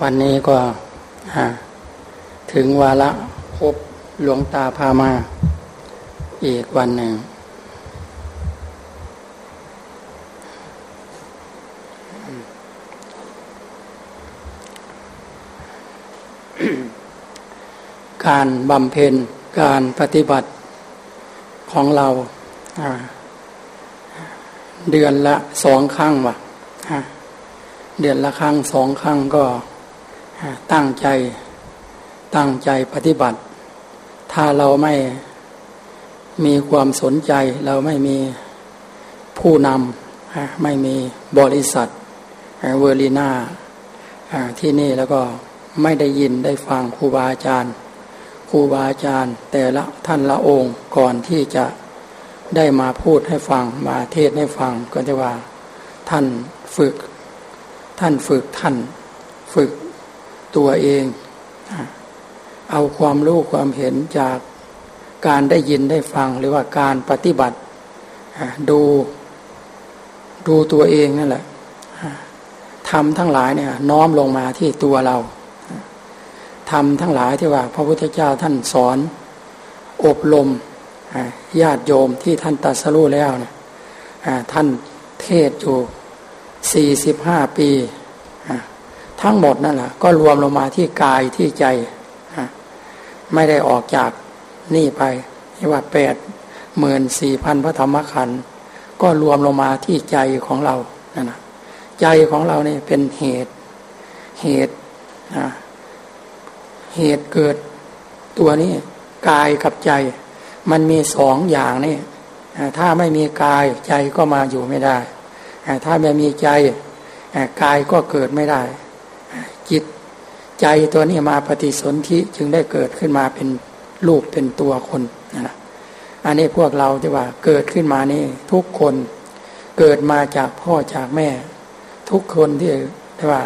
วันนี้ก็ถึงวาระพบหลวงตาพามา อีกวันหนึ่ง การบำเพ็ญการปฏิบัติของเราเดือนละสองครั้งวะ เดือนละครั้งสองครั้งก็ตั้งใจตั้งใจปฏิบัติ ถ้าเราไม่มีความสนใจเราไม่มีผู้นำไม่มีบริษัทเวอร์ลีนาที่นี่แล้วก็ไม่ได้ยินได้ฟังครูบาอาจารย์ครูบาอาจารย์ แต่ละท่านละองค์ก่อนที่จะได้มาพูดให้ฟังมาเทศให้ฟังก็จะว่าท่านฝึก ท่านฝึกท่านฝึกตัวเอง เอาความรู้ความเห็นจากการได้ยินได้ฟังหรือว่าการปฏิบัติดูดูตัวเองนั่นแหละทำทั้งหลายเนี่ยน้อมลงมาที่ตัวเราทำทั้งหลายที่ว่า พระพุทธเจ้าท่านสอน อบรมญาติโยมที่ท่านตัดสรู้แล้วเนี่ยท่านเทศอยู่ สี่สิบห้าปี ทั้งหมดนั่นแหละก็รวมลงมาที่กายที่ใจ ไม่ได้ออกจากนี่ไปที่ว่าแปดหมื่นสี่พันพระธรรมขันธ์ก็รวมลงมาที่ใจของเรานั่นนะใจของเราเนี่ยเป็นเหตุเหตุเหตุเกิดตัวนี้กายกับใจ มันมีสองอย่างนี่ถ้าไม่มีกายใจก็มาอยู่ไม่ได้ ถ้าไม่มีใจกายก็เกิดไม่ได้ จิตใจตัวนี้มาปฏิสนธิจึงได้เกิดขึ้นมาเป็นรูปเป็นตัวคนนะอันนี้พวกเราที่ว่าเกิดขึ้นมานี่ทุกคนเกิดมาจากพ่อจากแม่ ทุกคนที่ที่ว่า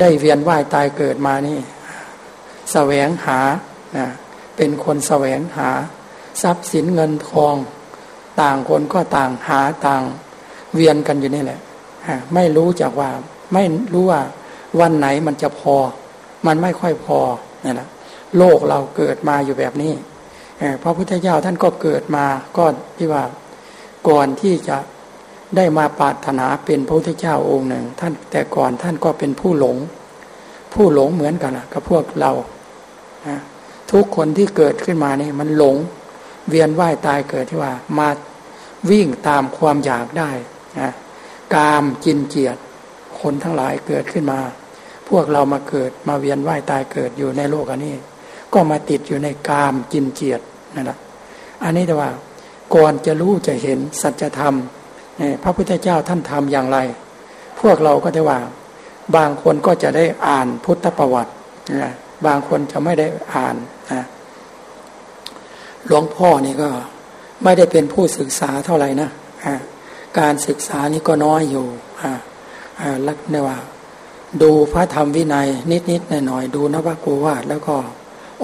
ได้เวียนว่ายตายเกิดมานี่แสวงหานะเป็นคนแสวงหา ทรัพย์สินเงินทอง ต่างคนก็ต่างหาต่าง เวียนกันอยู่นี่แหละไม่รู้จากว่าไม่รู้ว่าวันไหนมันจะพอ มันไม่ค่อยพอนี่แหละโลกเราเกิดมาอยู่แบบนี้พระพุทธเจ้าท่านก็เกิดมาก็ที่ว่าก่อนที่จะได้มาปรารถนาเป็นพระพุทธเจ้าองค์หนึ่ง ท่านแต่ก่อนท่านก็เป็นผู้หลง ผู้หลงเหมือนกันนะกับพวกเราทุกคนที่เกิดขึ้นมานี่มันหลง เวียนว่ายตายเกิดที่ว่ามาวิ่งตามความอยากได้ กามจินเจียดคนทั้งหลายเกิดขึ้นมา พวกเรามาเกิดมาเวียนว่ายตายเกิดอยู่ในโลกอันนี้ ก็มาติดอยู่ในกามจินเจียดนั่นแหละอันนี้แต่ว่าก่อนจะรู้จะเห็นสัจธรรมพระพุทธเจ้าท่านทำอย่างไร พวกเราก็ได้ว่า บางคนก็จะได้อ่านพุทธประวัติบางคนจะไม่ได้อ่านหลวงพ่อนี่ก็ไม่ได้เป็นผู้ศึกษาเท่าไหร่นะ การศึกษานี่ก็น้อยอยู่อ่าอ่าลักเนว่า ดูพระธรรมวินัย นิดๆหน่อยๆดูนวโกวาดแล้วก็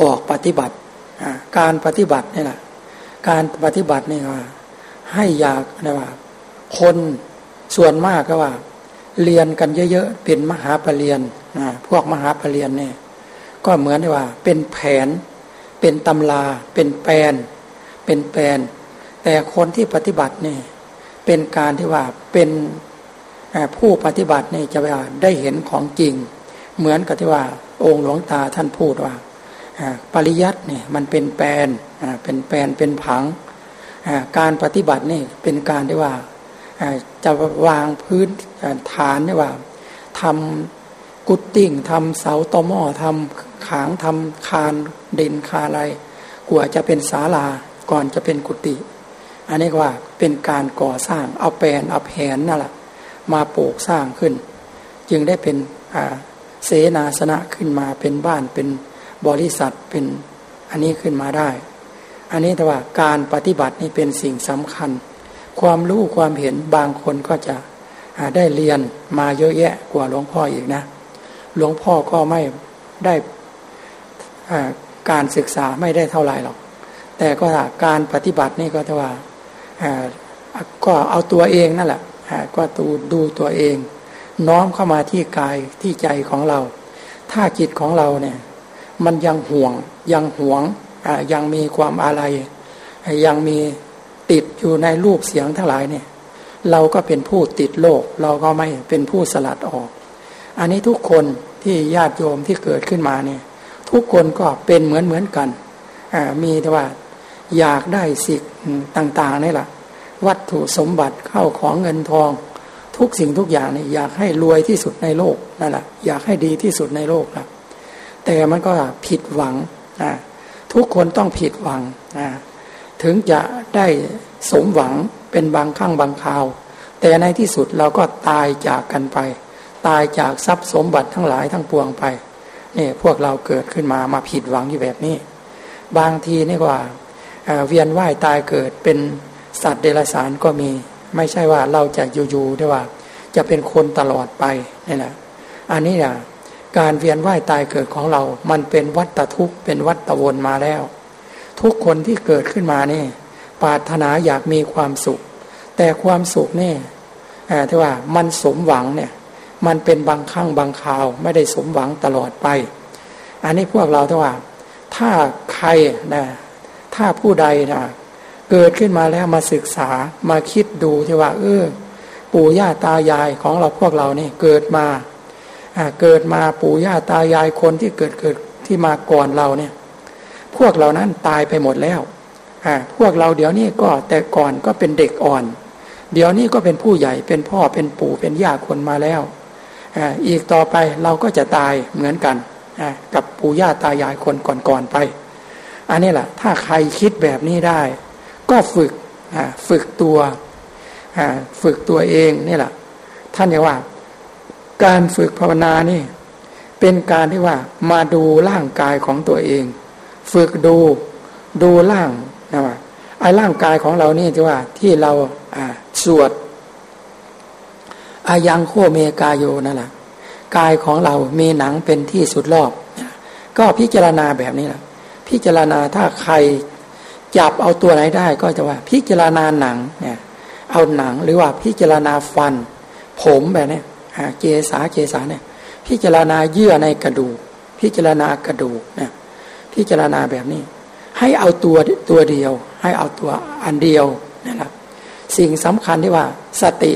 ออกปฏิบัติอ่าการปฏิบัตินี่แหละการปฏิบัตินี่ว่า ให้อยากนะว่า คนส่วนมากก็ว่า เรียนกันเยอะๆเป็นมหาปรริญญาพวกมหาปรริญญาเนี่ยก็เหมือนว่า เป็นแผน เป็นตำรา เป็นแปลน เป็นแปลน แต่คนที่ปฏิบัติเนี่ย เป็นการที่ว่าเป็นผู้ปฏิบัติเนี่ยจะว่าได้เห็นของจริง เหมือนกับที่ว่าองค์หลวงตาท่านพูดว่าปริยัติเนี่ยมันเป็นแปลนเป็นแปลนเป็นผัง การปฏิบัตินี่เป็นการที่ว่าจะวางพื้นฐานนี่ว่าทำกุตติ้งทำเสาตอมอทำขางทำคานเด่นคาอะไรกว่าจะเป็นศาลาก่อนจะเป็นกุฏิ อันนี้ว่าเป็นการก่อสร้างเอาแปลนเอาแผนนั่นแหละมาปลูกสร้างขึ้น จึงได้เป็นเสนาสนะขึ้นมาเป็นบ้านเป็นบริษัทเป็นอันนี้ขึ้นมาได้ อันนี้แต่ว่าการปฏิบัตินี่เป็นสิ่งสำคัญ ความรู้ความเห็นบางคนก็จะได้เรียนมาเยอะแยะกว่าหลวงพ่ออีกนะ หลวงพ่อก็ไม่ได้การศึกษาไม่ได้เท่าไหร่หรอก แต่ก็การปฏิบัตินี่ก็จะว่า ก็เอาตัวเองนั่นแหละก็ดูดูตัวเอง น้อมเข้ามาที่กายที่ใจของเรา ถ้าจิตของเราเนี่ย มันยังห่วง ยังหวงยังมีความอะไร ยังมีติดอยู่ในรูปเสียงทั้งหลายเนี่ย เราก็เป็นผู้ติดโลก เราก็ไม่เป็นผู้สลัดออก อันนี้ทุกคนที่ญาติโยมที่เกิดขึ้นมาเนี่ย ทุกคนก็เป็นเหมือนเหมือนกันมีแต่ว่า อยากได้สิ่งต่างๆนี่แหละวัตถุสมบัติเข้าของเงินทอง ทุกสิ่งทุกอย่างนี่อยากให้รวยที่สุดในโลกนั่นแหละอยากให้ดีที่สุดในโลกครับแต่มันก็ผิดหวังนะทุกคนต้องผิดหวังนะถึงจะได้สมหวังเป็นบางครั้งบางคราว แต่ในที่สุดเราก็ตายจากกันไป ตายจากทรัพย์สมบัติทั้งหลายทั้งปวงไปนี่พวกเราเกิดขึ้นมามาผิดหวังอยู่แบบนี้ บางทีนี่ว่า เวียนว่ายตายเกิดเป็นสัตว์เดรัจฉานก็มี ไม่ใช่ว่าเราจะอยู่ๆได้ว่า จะเป็นคนตลอดไปนี่แหละอันนี้เนี่ยการเวียนว่ายตายเกิดของเรา มันเป็นวัฏทุกข์เป็นวัฏวนมาแล้ว ทุกคนที่เกิดขึ้นมานี่ปรารถนาอยากมีความสุข แต่ความสุขนี่ที่ว่ามันสมหวังเนี่ยมันเป็นบางครั้งบางคราว ไม่ได้สมหวังตลอดไป อันนี้พวกเราที่ว่า ถ้าใครนะ ถ้าผู้ใดนะเกิดขึ้นมาแล้วมาศึกษามาคิดดูที่ว่า เออ ปู่ย่าตายายของเราพวกเราเนี่ยเกิดมาเกิดมาปู่ย่าตายายคนที่เกิดเกิดที่มาก่อนเราเนี่ย พวกเรานั้นตายไปหมดแล้วพวกเราเดี๋ยวนี้ก็แต่ก่อนก็เป็นเด็กอ่อน เดี๋ยวนี้ก็เป็นผู้ใหญ่เป็นพ่อเป็นปู่เป็นย่าคนมาแล้วอีกต่อไปเราก็จะตายเหมือนกันกับปู่ย่าตายายคนก่อนๆไป อันนี้แหละถ้าใครคิดแบบนี้ได้ ก็ฝึกฝึกตัวฝึกตัวเองนี่แหละท่านเรียกว่า การฝึกภาวนานี่ เป็นการที่ว่ามาดูร่างกายของตัวเอง ฝึกดูดูร่างนะว่าไอ้ร่างกายของเรานี่ที่ว่าที่เราอ่าสวดอายังโคเมกายโยนั่นแหละกายของเรามีหนังเป็นที่สุดรอบ ก็พิจารณาแบบนี้แหละ พิจารณาถ้าใครจับเอาตัวไหนได้ก็จะว่า พิจารณาหนังเนี่ยเอาหนังหรือว่าพิจารณาฟัน ผมแบบนี้เกสาเกสาเนี่ยพิจารณาเยื่อในกระดูก พิจารณากระดูกเนี่ยพิจารณาแบบนี้ ให้เอาตัวตัวเดียว ให้เอาตัวอันเดียวนะครับ สิ่งสำคัญที่ว่า สติ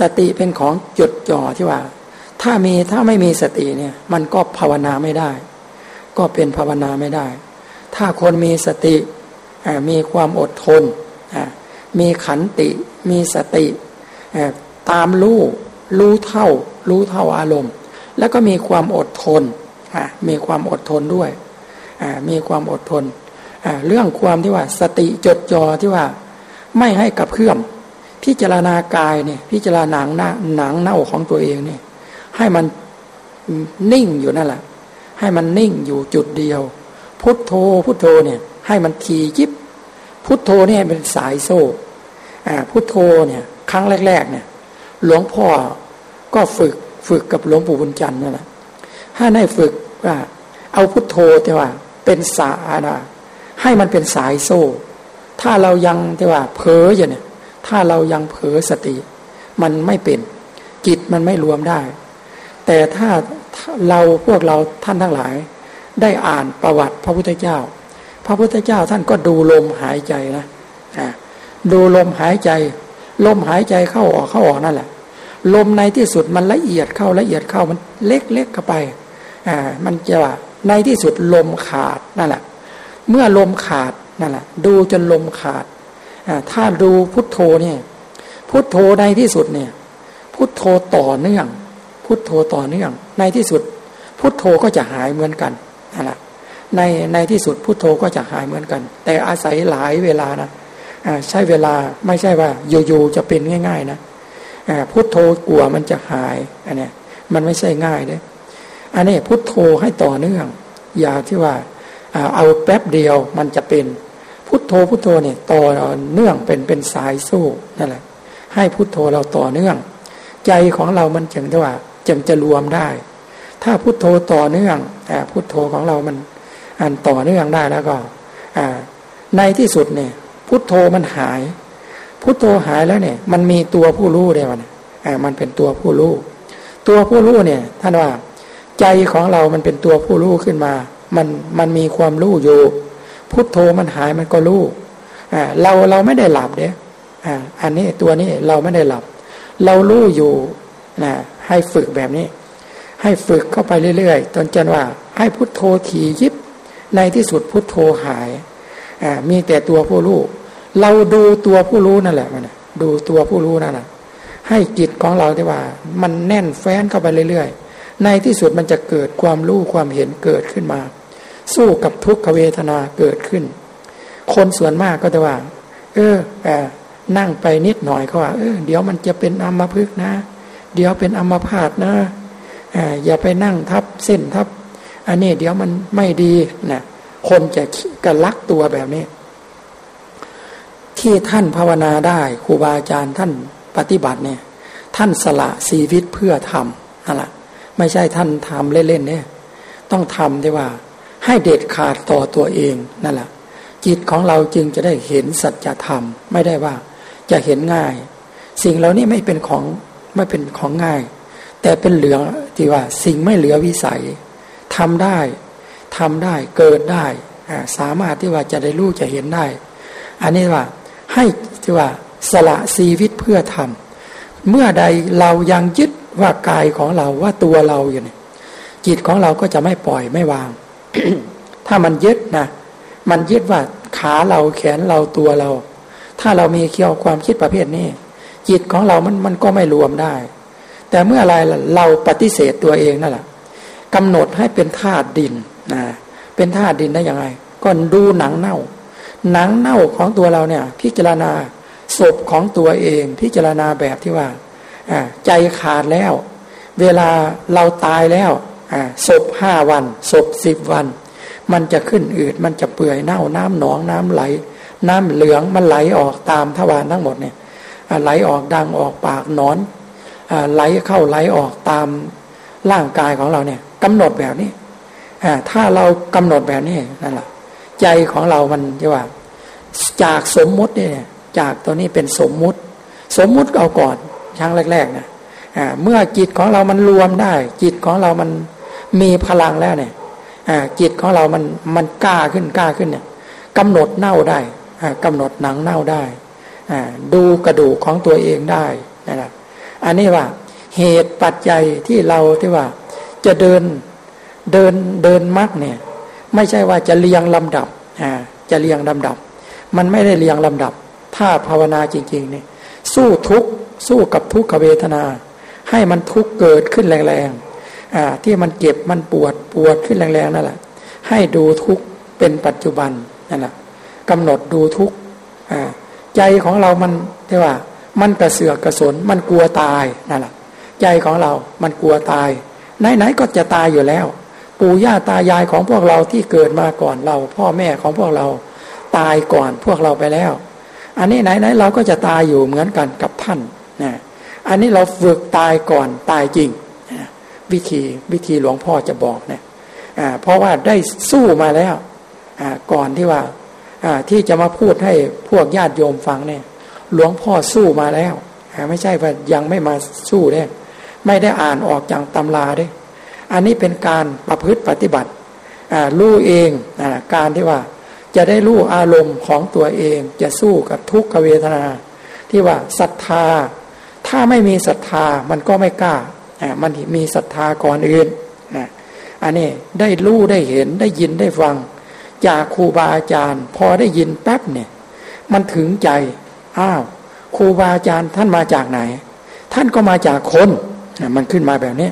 สติเป็นของจดจ่อที่ว่า ถ้ามีถ้าไม่มีสติเนี่ย มันก็ภาวนาไม่ได้ ก็เป็นภาวนาไม่ได้ ถ้าคนมีสติมีความอดทน มีขันติ มีสติ ตามรู้รู้เท่า รู้เท่าอารมณ์ แล้วก็มีความอดทน มีความอดทนด้วย มีความอดทน เรื่องความที่ว่าสติจดจ่อที่ว่าไม่ให้กับเพื่อมพิจารณากายเนี่ยพิจารณาหนังหน้าหนังเน่าของตัวเองเนี่ยให้มันนิ่งอยู่นั่นแหละ ให้มันนิ่งอยู่จุดเดียว พุทโธ พุทโธเนี่ย ให้มันทียิบ พุทโธเนี่ยเป็นสายโซ่พุทโธเนี่ย ครั้งแรก ๆ เนี่ย หลวงพ่อก็ฝึกฝึกกับหลวงปู่บุญจันทร์นั่นแหละถ้าได้ฝึกว่า เอาพุทโธแต่ว่า เป็นสานะให้มันเป็นสายโซ่ ถ้าเรายังแต่ว่าเผลออยู่เนี่ย ถ้าเรายังเผลอสติ มันไม่เป็นจิตมันไม่รวมได้ แต่ถ้าเราพวกเราท่านทั้งหลาย ได้อ่านประวัติพระพุทธเจ้า พระพุทธเจ้าท่านก็ดูลมหายใจนะดูลมหายใจ ลมหายใจเข้าออกเข้าออกนั่นแหละ ลมในที่สุดมันละเอียดเข้าละเอียดเข้ามันเล็กเล็กเข้าไปอ่ามันจะว่าในที่สุดลมขาดนั่นแหละ เมื่อลมขาดนั่นแหละ ดูจนลมขาดอ่าถ้าดูพุทโธเนี่ยพุทโธในที่สุดเนี่ย พุทโธต่อเนื่อง พุทโธต่อเนื่อง ในที่สุด พุทโธก็จะหายเหมือนกัน นั่นแหละในในที่สุดพุทโธก็จะหายเหมือนกัน แต่อาศัยหลายเวลานะใช้เวลาไม่ใช่ว่าอยู่ๆจะเป็นง่าย ๆ นะพุทโธกลัวมันจะหายอันนี้มันไม่ใช่ง่ายเด้อันนี้พุทโธให้ต่อเนื่อง อย่าที่ว่าเอาแป๊บเดียวมันจะเป็น พุทโธพุทโธเนี่ยต่อเนื่องเป็นเป็นสายสู้นั่นแหละ ให้พุทโธเราต่อเนื่อง ใจของเรามันจึงที่ว่าจึงจะรวมได้ ถ้าพุทโธต่อเนื่องพุทโธของเรามันอันต่อเนื่องได้แล้วก็ในที่สุดเนี่ย พุทโธมันหาย พุทโธหายแล้วเนี่ย มันมีตัวผู้รู้ได้วันอ่ามันเป็นตัวผู้รู้ตัวผู้รู้เนี่ย ท่านว่า ใจของเรามันเป็นตัวผู้รู้ขึ้นมา มันมันมีความรู้อยู่ พุทโธมันหายมันก็รู้เราเราไม่ได้หลับเด้ออันนี้ตัวนี้เราไม่ได้หลับ เรารู้อยู่นะให้ฝึกแบบนี้ ให้ฝึกเข้าไปเรื่อยๆจนจนว่า ให้พุทโธถี่ยิบ ในที่สุดพุทโธหายมีแต่ตัวผู้รู้เราดูตัวผู้รู้นั่นแหละมันดูตัวผู้รู้นั่นแหละให้จิตของเราที่ว่า มันแน่นแฟ้นเข้าไปเรื่อยๆ ในที่สุดมันจะเกิดความรู้ความเห็นเกิดขึ้นมา สู้กับทุกขเวทนาเกิดขึ้น คนส่วนมากก็จะว่า เอออนั่งไปนิดหน่อยเขาว่าเออเดี๋ยวมันจะเป็นอัมพฤกษ์นะ เดี๋ยวเป็นอัมพาตนะ อย่าไปนั่งทับเส้นทับ อันนี้เดี๋ยวมันไม่ดีนะคนจะกระลักตัวแบบนี้ ที่ท่านภาวนาได้ครูบาอาจารย์ท่านปฏิบัติเนี่ย ท่านสละชีวิตเพื่อทำนั่นแหละไม่ใช่ท่านทำเล่นๆเนี่ย ต้องทำได้ว่า ให้เด็ดขาดต่อตัวเองนั่นแหละจิตของเราจึงจะได้เห็นสัจธรรม ไม่ได้ว่าจะเห็นง่าย สิ่งเหล่านี้ไม่เป็นของไม่เป็นของง่าย แต่เป็นเหลือที่ว่า สิ่งไม่เหลือวิสัยทำได้ทำได้เกิดได้สามารถที่ว่าจะได้รู้จะเห็นได้ อันนี้ว่าให้ที่ว่าสละชีวิตเพื่อทำเมื่อใดเรายังยึดว่ากายของเราว่าตัวเราอยู่เนี่ยจิตของเราก็จะไม่ปล่อยไม่วาง ถ้ามันยึดนะมันยึดว่าขาเราแขนเราตัวเรา ถ้าเรามีเคียวความคิดประเภทนี้ จิตของเรามันมันก็ไม่รวมได้ แต่เมื่อไรเราปฏิเสธตัวเองนั่นแหละกำหนดให้เป็นธาตุดินนะเป็นธาตุดินได้ยังไง ก็ดูหนังเน่า หนังเน่าของตัวเราเนี่ย พิจารณาศพของตัวเองพิจารณาแบบที่ว่าใจขาดแล้ว เวลาเราตายแล้วศพห้าวันศพสิบวัน มันจะขึ้นอืดมันจะเปื่อยเน่าน้ำหนองน้ำไหล น้ำเหลืองมันไหลออกตามทวารทั้งหมดเนี่ยไหลออกดังออกปากนอน ไหลเข้าไหลออกตามร่างกายของเราเนี่ยกำหนดแบบนี้ถ้าเรากำหนดแบบนี้นั่นแหละใจของเรามันจะว่า จากสมมุติเนี่ยจากตัวนี้เป็นสมมุติ สมมุติเอาก่อนครั้งแรกๆนะเมื่อจิตของเรามันรวมได้ จิตของเรามันมีพลังแล้วเนี่ยจิตของเรามันมันกล้าขึ้นกล้าขึ้นเนี่ยกำหนดเน่าได้กำหนดหนังเน่าได้ดูกระดูกของตัวเองได้นะครับ อันนี้ว่า เหตุปัจจัยที่เราที่ว่า จะเดินเดินเดินมักเนี่ย ไม่ใช่ว่าจะเรียงลำดับอ่าจะเรียงลำดับ มันไม่ได้เรียงลำดับ ถ้าภาวนาจริงๆเนี่ยสู้ทุกสู้กับทุกขเวทนา ให้มันทุกเกิดขึ้นแรงๆอ่าที่มันเจ็บมันปวดปวดขึ้นแรงๆนั่นแหละให้ดูทุกเป็นปัจจุบันนั่นแหละกำหนดดูทุกอ่าใจของเรามันที่ว่า มันกระเสือกกระสนมันกลัวตายนั่นแหละใจของเรา มันกลัวตาย ไหนๆก็จะตายอยู่แล้ว ปู่ย่าตายายของพวกเราที่เกิดมาก่อนเรา พ่อแม่ของพวกเรา ตายก่อนพวกเราไปแล้ว อันนี้ไหนไหนเราก็จะตายอยู่เหมือนกันกับท่านนะอันนี้เราฝึกตายก่อนตายจริงนะวิธีวิธีหลวงพ่อจะบอกเนะอ่าเพราะว่าได้สู้มาแล้วก่อนที่ว่าอ่าที่จะมาพูดให้พวกญาติโยมฟังเนี่ย หลวงพ่อสู้มาแล้วไม่ใช่ว่ายังไม่มาสู้เด้ไม่ได้อ่านออกจากตำราด้อันนี้เป็นการประพฤติปฏิบัติรู้เองอการที่ว่าจะได้รู้อารมณ์ของตัวเอง จะสู้กับทุกขเวทนา ที่ว่าศรัทธา ถ้าไม่มีศรัทธามันก็ไม่กล้ามันมีศรัทธาก่อนอื่นอันนี้ได้รู้ได้เห็นได้ยินได้ฟัง จากครูบาอาจารย์ พอได้ยินแป๊บเนี่ย มันถึงใจ อ้าวครูบาอาจารย์ท่านมาจากไหน ท่านก็มาจากคนมันขึ้นมาแบบนี้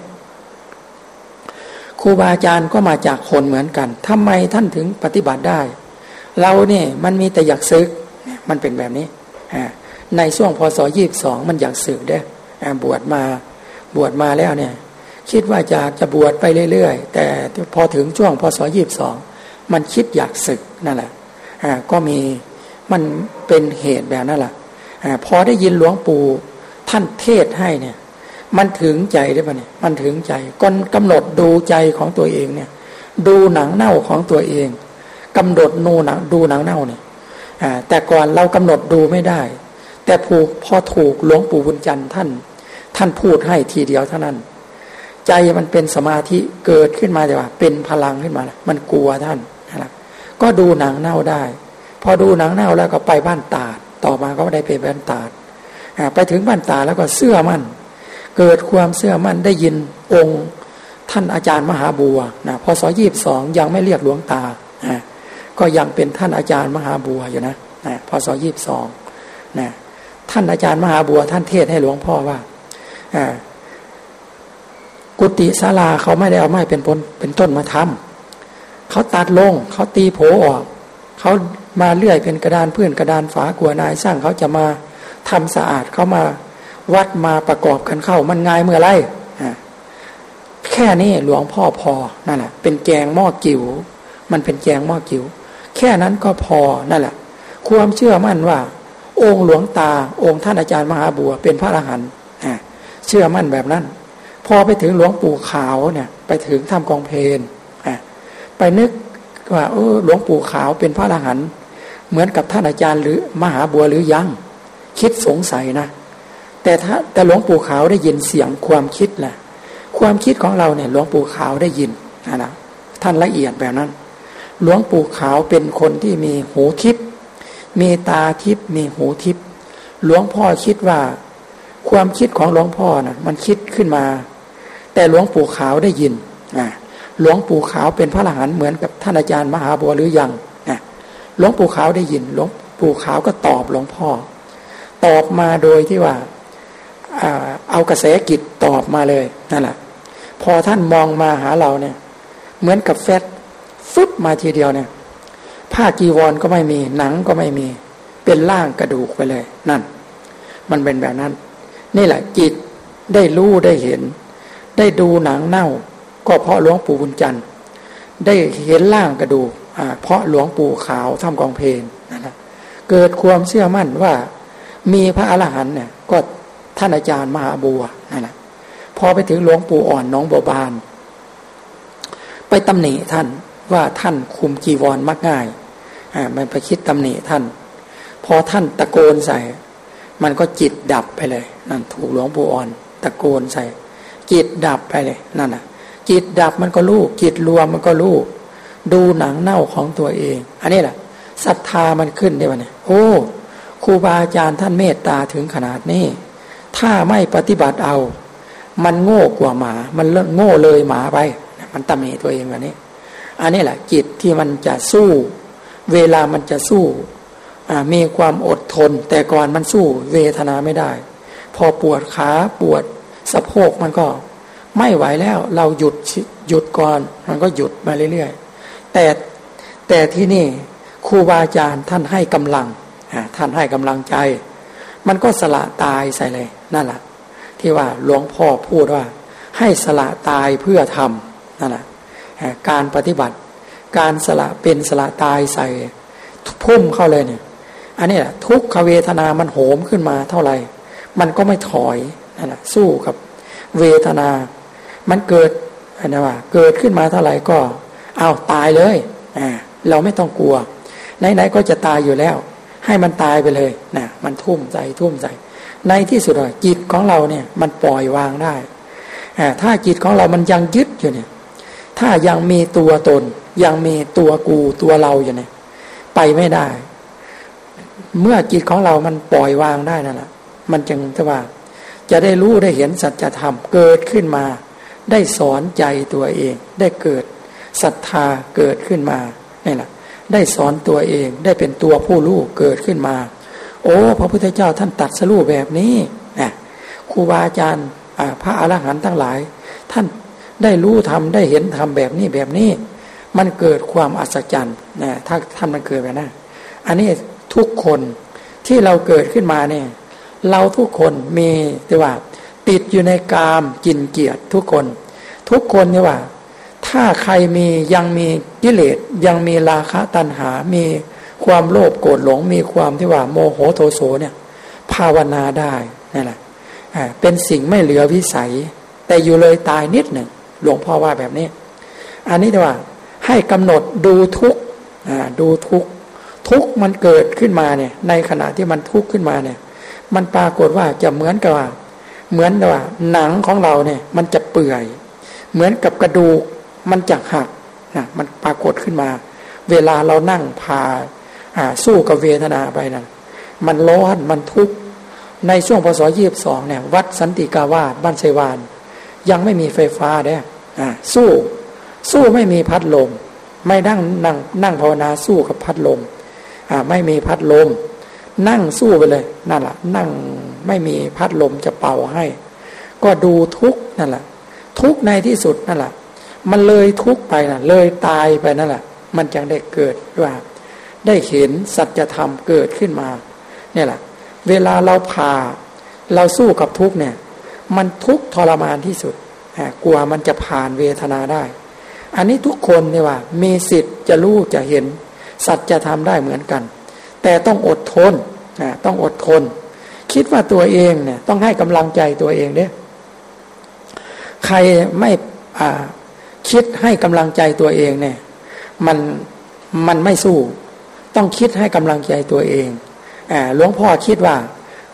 ครูบาอาจารย์ก็มาจากคนเหมือนกันทำไมท่านถึงปฏิบัติได้ เราเนี่ยมันมีแต่อยากซึก มันเป็นแบบนี้ ในช่วงพศยี่บสองมันอยากสึกเด้บวชมาบวชมาแล้วเนี่ย คิดว่าจะจะบวชไปเรื่อยๆ แต่พอถึงช่วงพศยี่บสองมันคิดอยากศึกนั่นแหละก็มี มันเป็นเหตุแบบนั่นแหละพอได้ยินหลวงปู่ท่านเทศให้เนี่ย มันถึงใจได้ปะเนี่ย มันถึงใจก็กำหนดดูใจของตัวเองเนี่ย ดูหนังเน่าของตัวเองกำหนดนูหนังดูหนังเน่าเนี่ยแต่ก่อนเรากำหนดดูไม่ได้ แต่ผูกพอถูกหลวงปู่บุญจันทร์ท่าน ท่านพูดให้ทีเดียวเท่านั้น ใจมันเป็นสมาธิเกิดขึ้นมาแต่ว่า เป็นพลังขึ้นมา มันกลัวท่านนะก็ดูหนังเน่าได้ พอดูหนังเน่าแล้วก็ไปบ้านตาด ต่อมาก็ได้ไปบ้านตาดไปถึงบ้านตาแล้วก็เสื้อมั่น เกิดความเสื้อมั่นได้ยินองค์ท่านอาจารย์มหาบัวนะพศยี่บสองยังไม่เรียกหลวงตานะก็ยังเป็นท่านอาจารย์มหาบัวอยู่นะนะพศยี่บสองนะท่านอาจารย์มหาบัว ท่านเทศให้หลวงพ่อว่ากุฏิศาลาเขาไม่ได้เอาไม้เป็นปนเป็นต้นมาทำเขาตัดลงเขาตีโผออกเขา มาเลื่อยเป็นกระดานเพื่อนกระดานฝากลัวนายสร้างเขาจะมาทำสะอาดเขามาวัดมาประกอบกันเข้ามันง่ายเมื่อไรแค่นี้หลวงพ่อพอนั่นแหละเป็นแกงหม้อกิว๋วมันเป็นแกงหม้อกิว๋วแค่นั้นก็พอนั่นแหละ ความเชื่อมั่นว่า องค์หลวงตา องค์ท่านอาจารย์มหาบัวเป็นพระอรหันต์เชื่อมั่นแบบนั้น พอไปถึงหลวงปู่ขาวเนี่ย ไปถึงถ้ำกองเพลนไปนึกว่าเออหลวงปู่ขาวเป็นพระอรหันต์ เหมือนกับท่านอาจารย์หรือมหาบัวหรือยัง คิดสงสัยนะ แต่ถ้าแต่หลวงปู่ขาวได้ยินเสียงความคิดแหละความคิดของเราเนี่ยหลวงปู่ขาวได้ยินนะนะท่านละเอียดแบบนั้น หลวงปู่ขาวเป็นคนที่มีหูทิพย์มีตาทิพย์มีหูทิพย์หลวงพ่อคิดว่า ความคิดของหลวงพ่อนะ่ะ มันคิดขึ้นมา แต่หลวงปู่ขาวได้ยินอ่าหลวงปู่ขาวเป็นพระอรหันต์เหมือนกับท่านอาจารย์มหาบัวหรือยัง หลวงปู่ขาวได้ยินหลวงปู่ขาวก็ตอบหลวงพ่อ ตอบมาโดยที่ว่าเอากระแสกิจตอบมาเลยนั่นแหละพอท่านมองมาหาเราเนี่ย เหมือนกับแฟตฟึบมาทีเดียวเนี่ย ผ้ากีวรก็ไม่มี หนังก็ไม่มี เป็นร่างกระดูกไปเลย นั่น มันเป็นแบบนั้น นี่แหละจิตได้รู้ได้เห็น ได้ดูหนังเน่า ก็เพราะหลวงปู่บุญจันทร์ ได้เห็นร่างกระดูกเพราะหลวงปู่ขาวทำกองเพลนนั่นะเกิดความเชื่อมั่นว่า มีพระอรหันต์เนี่ยก็ท่านอาจารย์มหาบัวนั่นแหละพอไปถึงหลวงปู่อ่อนน้องบัวบาน ไปตำหนิท่านว่าท่านคุมจีวรมักง่ายอ่ามันไปคิดตำหนิท่าน พอท่านตะโกนใส่ มันก็จิตดับไปเลย นั่นถูกหลวงปู่อ่อน ตะโกนใส่ จิตดับไปเลยนั่นน่ะ จิตดับมันก็ลูกจิตรวมมันก็ลูกดูหนังเน่าของตัวเอง อันนี้แหละศรัทธามันขึ้นได้วะเนี่ยโอ้ครูบาอาจารย์ท่านเมตตาถึงขนาดนี้ ถ้าไม่ปฏิบัติเอา มันโง่กว่าหมา มันเลิโง่เลยหมาไป มันตำหนิตัวเองแบบนี้ อันนี้แหละจิตที่มันจะสู้ เวลามันจะสู้มีความอดทน แต่ก่อนมันสู้เวทนาไม่ได้ พอปวดขาปวดสะโพกมันก็ ไม่ไหวแล้ว เราหยุดหยุดก่อน มันก็หยุดมาเรื่อยๆ แต่แต่ที่นี่ครูบาอาจารย์ท่านให้กำลังท่านให้กำลังใจ มันก็สละตายใส่เลยนั่นแหละที่ว่าหลวงพ่อพูดว่า ให้สละตายเพื่อทำนั่นแหละการปฏิบัติ การสละเป็นสละตายใส่พุ่มเข้าเลยเนี่ยอันนี้ทุกขเวทนามันโหมขึ้นมาเท่าไหร่ มันก็ไม่ถอยนั่นแหละสู้กับเวทนา มันเกิดนะว่า เกิดขึ้นมาเท่าไหร่ก็ เอาตายเลยอ่าเราไม่ต้องกลัว ไหนๆก็จะตายอยู่แล้ว ให้มันตายไปเลยนะมันทุ่มใจทุ่มใจ ในที่สุดจิตของเราเนี่ย มันปล่อยวางได้ถ้าจิตของเรามันยังยึดอยู่เนี่ย ถ้ายังมีตัวตน ยังมีตัวกูตัวเราอยู่เนี่ย ไปไม่ได้ เมื่อจิตของเรามันปล่อยวางได้นั่นแหละมันจึงจะว่า จะได้รู้ได้เห็นสัจธรรมเกิดขึ้นมา ได้สอนใจตัวเอง ได้เกิดศรัทธาเกิดขึ้นมานี่แหละได้สอนตัวเองได้เป็นตัวผู้รู้เกิดขึ้นมา โอ้พระพุทธเจ้าท่านตัดสรุปแบบนี้นะครูบาอาจารย์พระอรหันต์ทั้งหลาย ท่านได้รู้ทำได้เห็นทำแบบนี้แบบนี้ มันเกิดความอัศจรรย์นะถ้าท่านมันเกิดแบบนั้นอันนี้ทุกคนที่เราเกิดขึ้นมาเนี่ย เราทุกคนมีแต่ว่า ติดอยู่ในกามกินเกียรติทุกคน ทุกคนเนี่ยว่า ถ้าใครมียังมีกิเลสยังมีราคะตัณหา มีความโลภโกรธหลง มีความที่ว่าโมโหโทโสเนี่ย ภาวนาได้นั่นแหละเป็นสิ่งไม่เหลือวิสัย แต่อยู่เลยตายนิดหนึ่งหลวงพ่อว่าแบบนี้ อันนี้ว่า ให้กำหนดดูทุกดูทุกทุกมันเกิดขึ้นมาเนี่ย ในขณะที่มันทุกข์ขึ้นมาเนี่ย มันปรากฏว่าจะเหมือนกับว่า เหมือนว่าหนังของเราเนี่ย มันจะเปื่อย เหมือนกับกระดูกมันจะหักนะมันปรากฏขึ้นมา เวลาเรานั่งพาสู้กับเวทนาไปนะั่นมันร้อนมันทุกข์ในช่วงพศยี่บสองเนี่ย วัดสันติกาวาสบ้านไชวาน ยังไม่มีไฟฟ้าเด้สู้ สู้ไม่มีพัดลม ไม่นั่งนั่งนั่งภาวนาสู้กับพัดลมไม่มีพัดลม นั่งสู้ไปเลยนั่นแหละนั่งไม่มีพัดลมจะเป่าให้ ก็ดูทุกนั่นแหละ ทุกในที่สุดนั่นแหละ มันเลยทุกไปนะเลยตายไปนั่นแหละ มันจึงได้เกิดว่าได้เห็นสัจธรรมเกิดขึ้นมา เนี่ยแหละ เวลาเราผ่า เราสู้กับทุกเนี่ย มันทุกทรมานที่สุดกลัวมันจะผ่านเวทนาได้ อันนี้ทุกคนเนี่ยว่า มีสิทธิ์จะรู้จะเห็น สัจจะทำได้เหมือนกัน แต่ต้องอดทนต้องอดทน คิดว่าตัวเองเนี่ยต้องให้กำลังใจตัวเองเนี่ยใครไม่คิดให้กำลังใจตัวเองเนี่ยมันมันไม่สู้ ต้องคิดให้กำลังใจตัวเองหลวงพ่อคิดว่า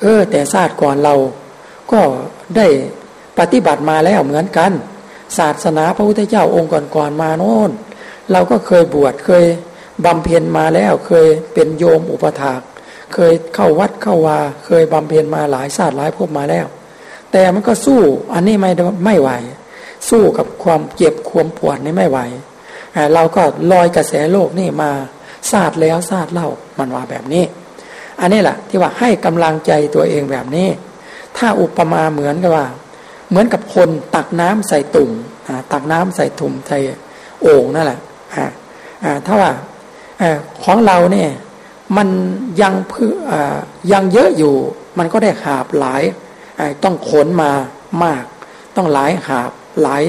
เออ แต่ศาสตร์ก่อนเรา ก็ได้ปฏิบัติมาแล้วเหมือนกัน ศาสนาพระพุทธเจ้าองค์ก่อนๆมาโน่นเราก็เคยบวชเคย บำเพ็ญมาแล้วเคยเป็นโยมอุปถาก เคยเข้าวัดเข้าวา เคยบำเพ็ญมาหลายศาสตร์หลายภพมาแล้ว แต่มันก็สู้อันนี้ไม่ไม่ไหว สู้กับความเจ็บความปวดนี่ไม่ไหวเราก็ลอยกระแสโลกนี่มาศาสตร์แล้วศาสตร์เล่ามันว่าแบบนี้ อันนี้แหละที่ว่าให้กำลังใจตัวเองแบบนี้ ถ้าอุปมาเหมือนกับว่า เหมือนกับคนตักน้ำใส่ตุ่มตักน้ำใส่ถุ่มใส่โอ่งนั่นแหละถ้าว่า ของเราเนี่ยมันยังเพื่อยังเยอะอยู่ มันก็ได้หาบหลายต้องขนมามาก ต้องหลายหาบหลาย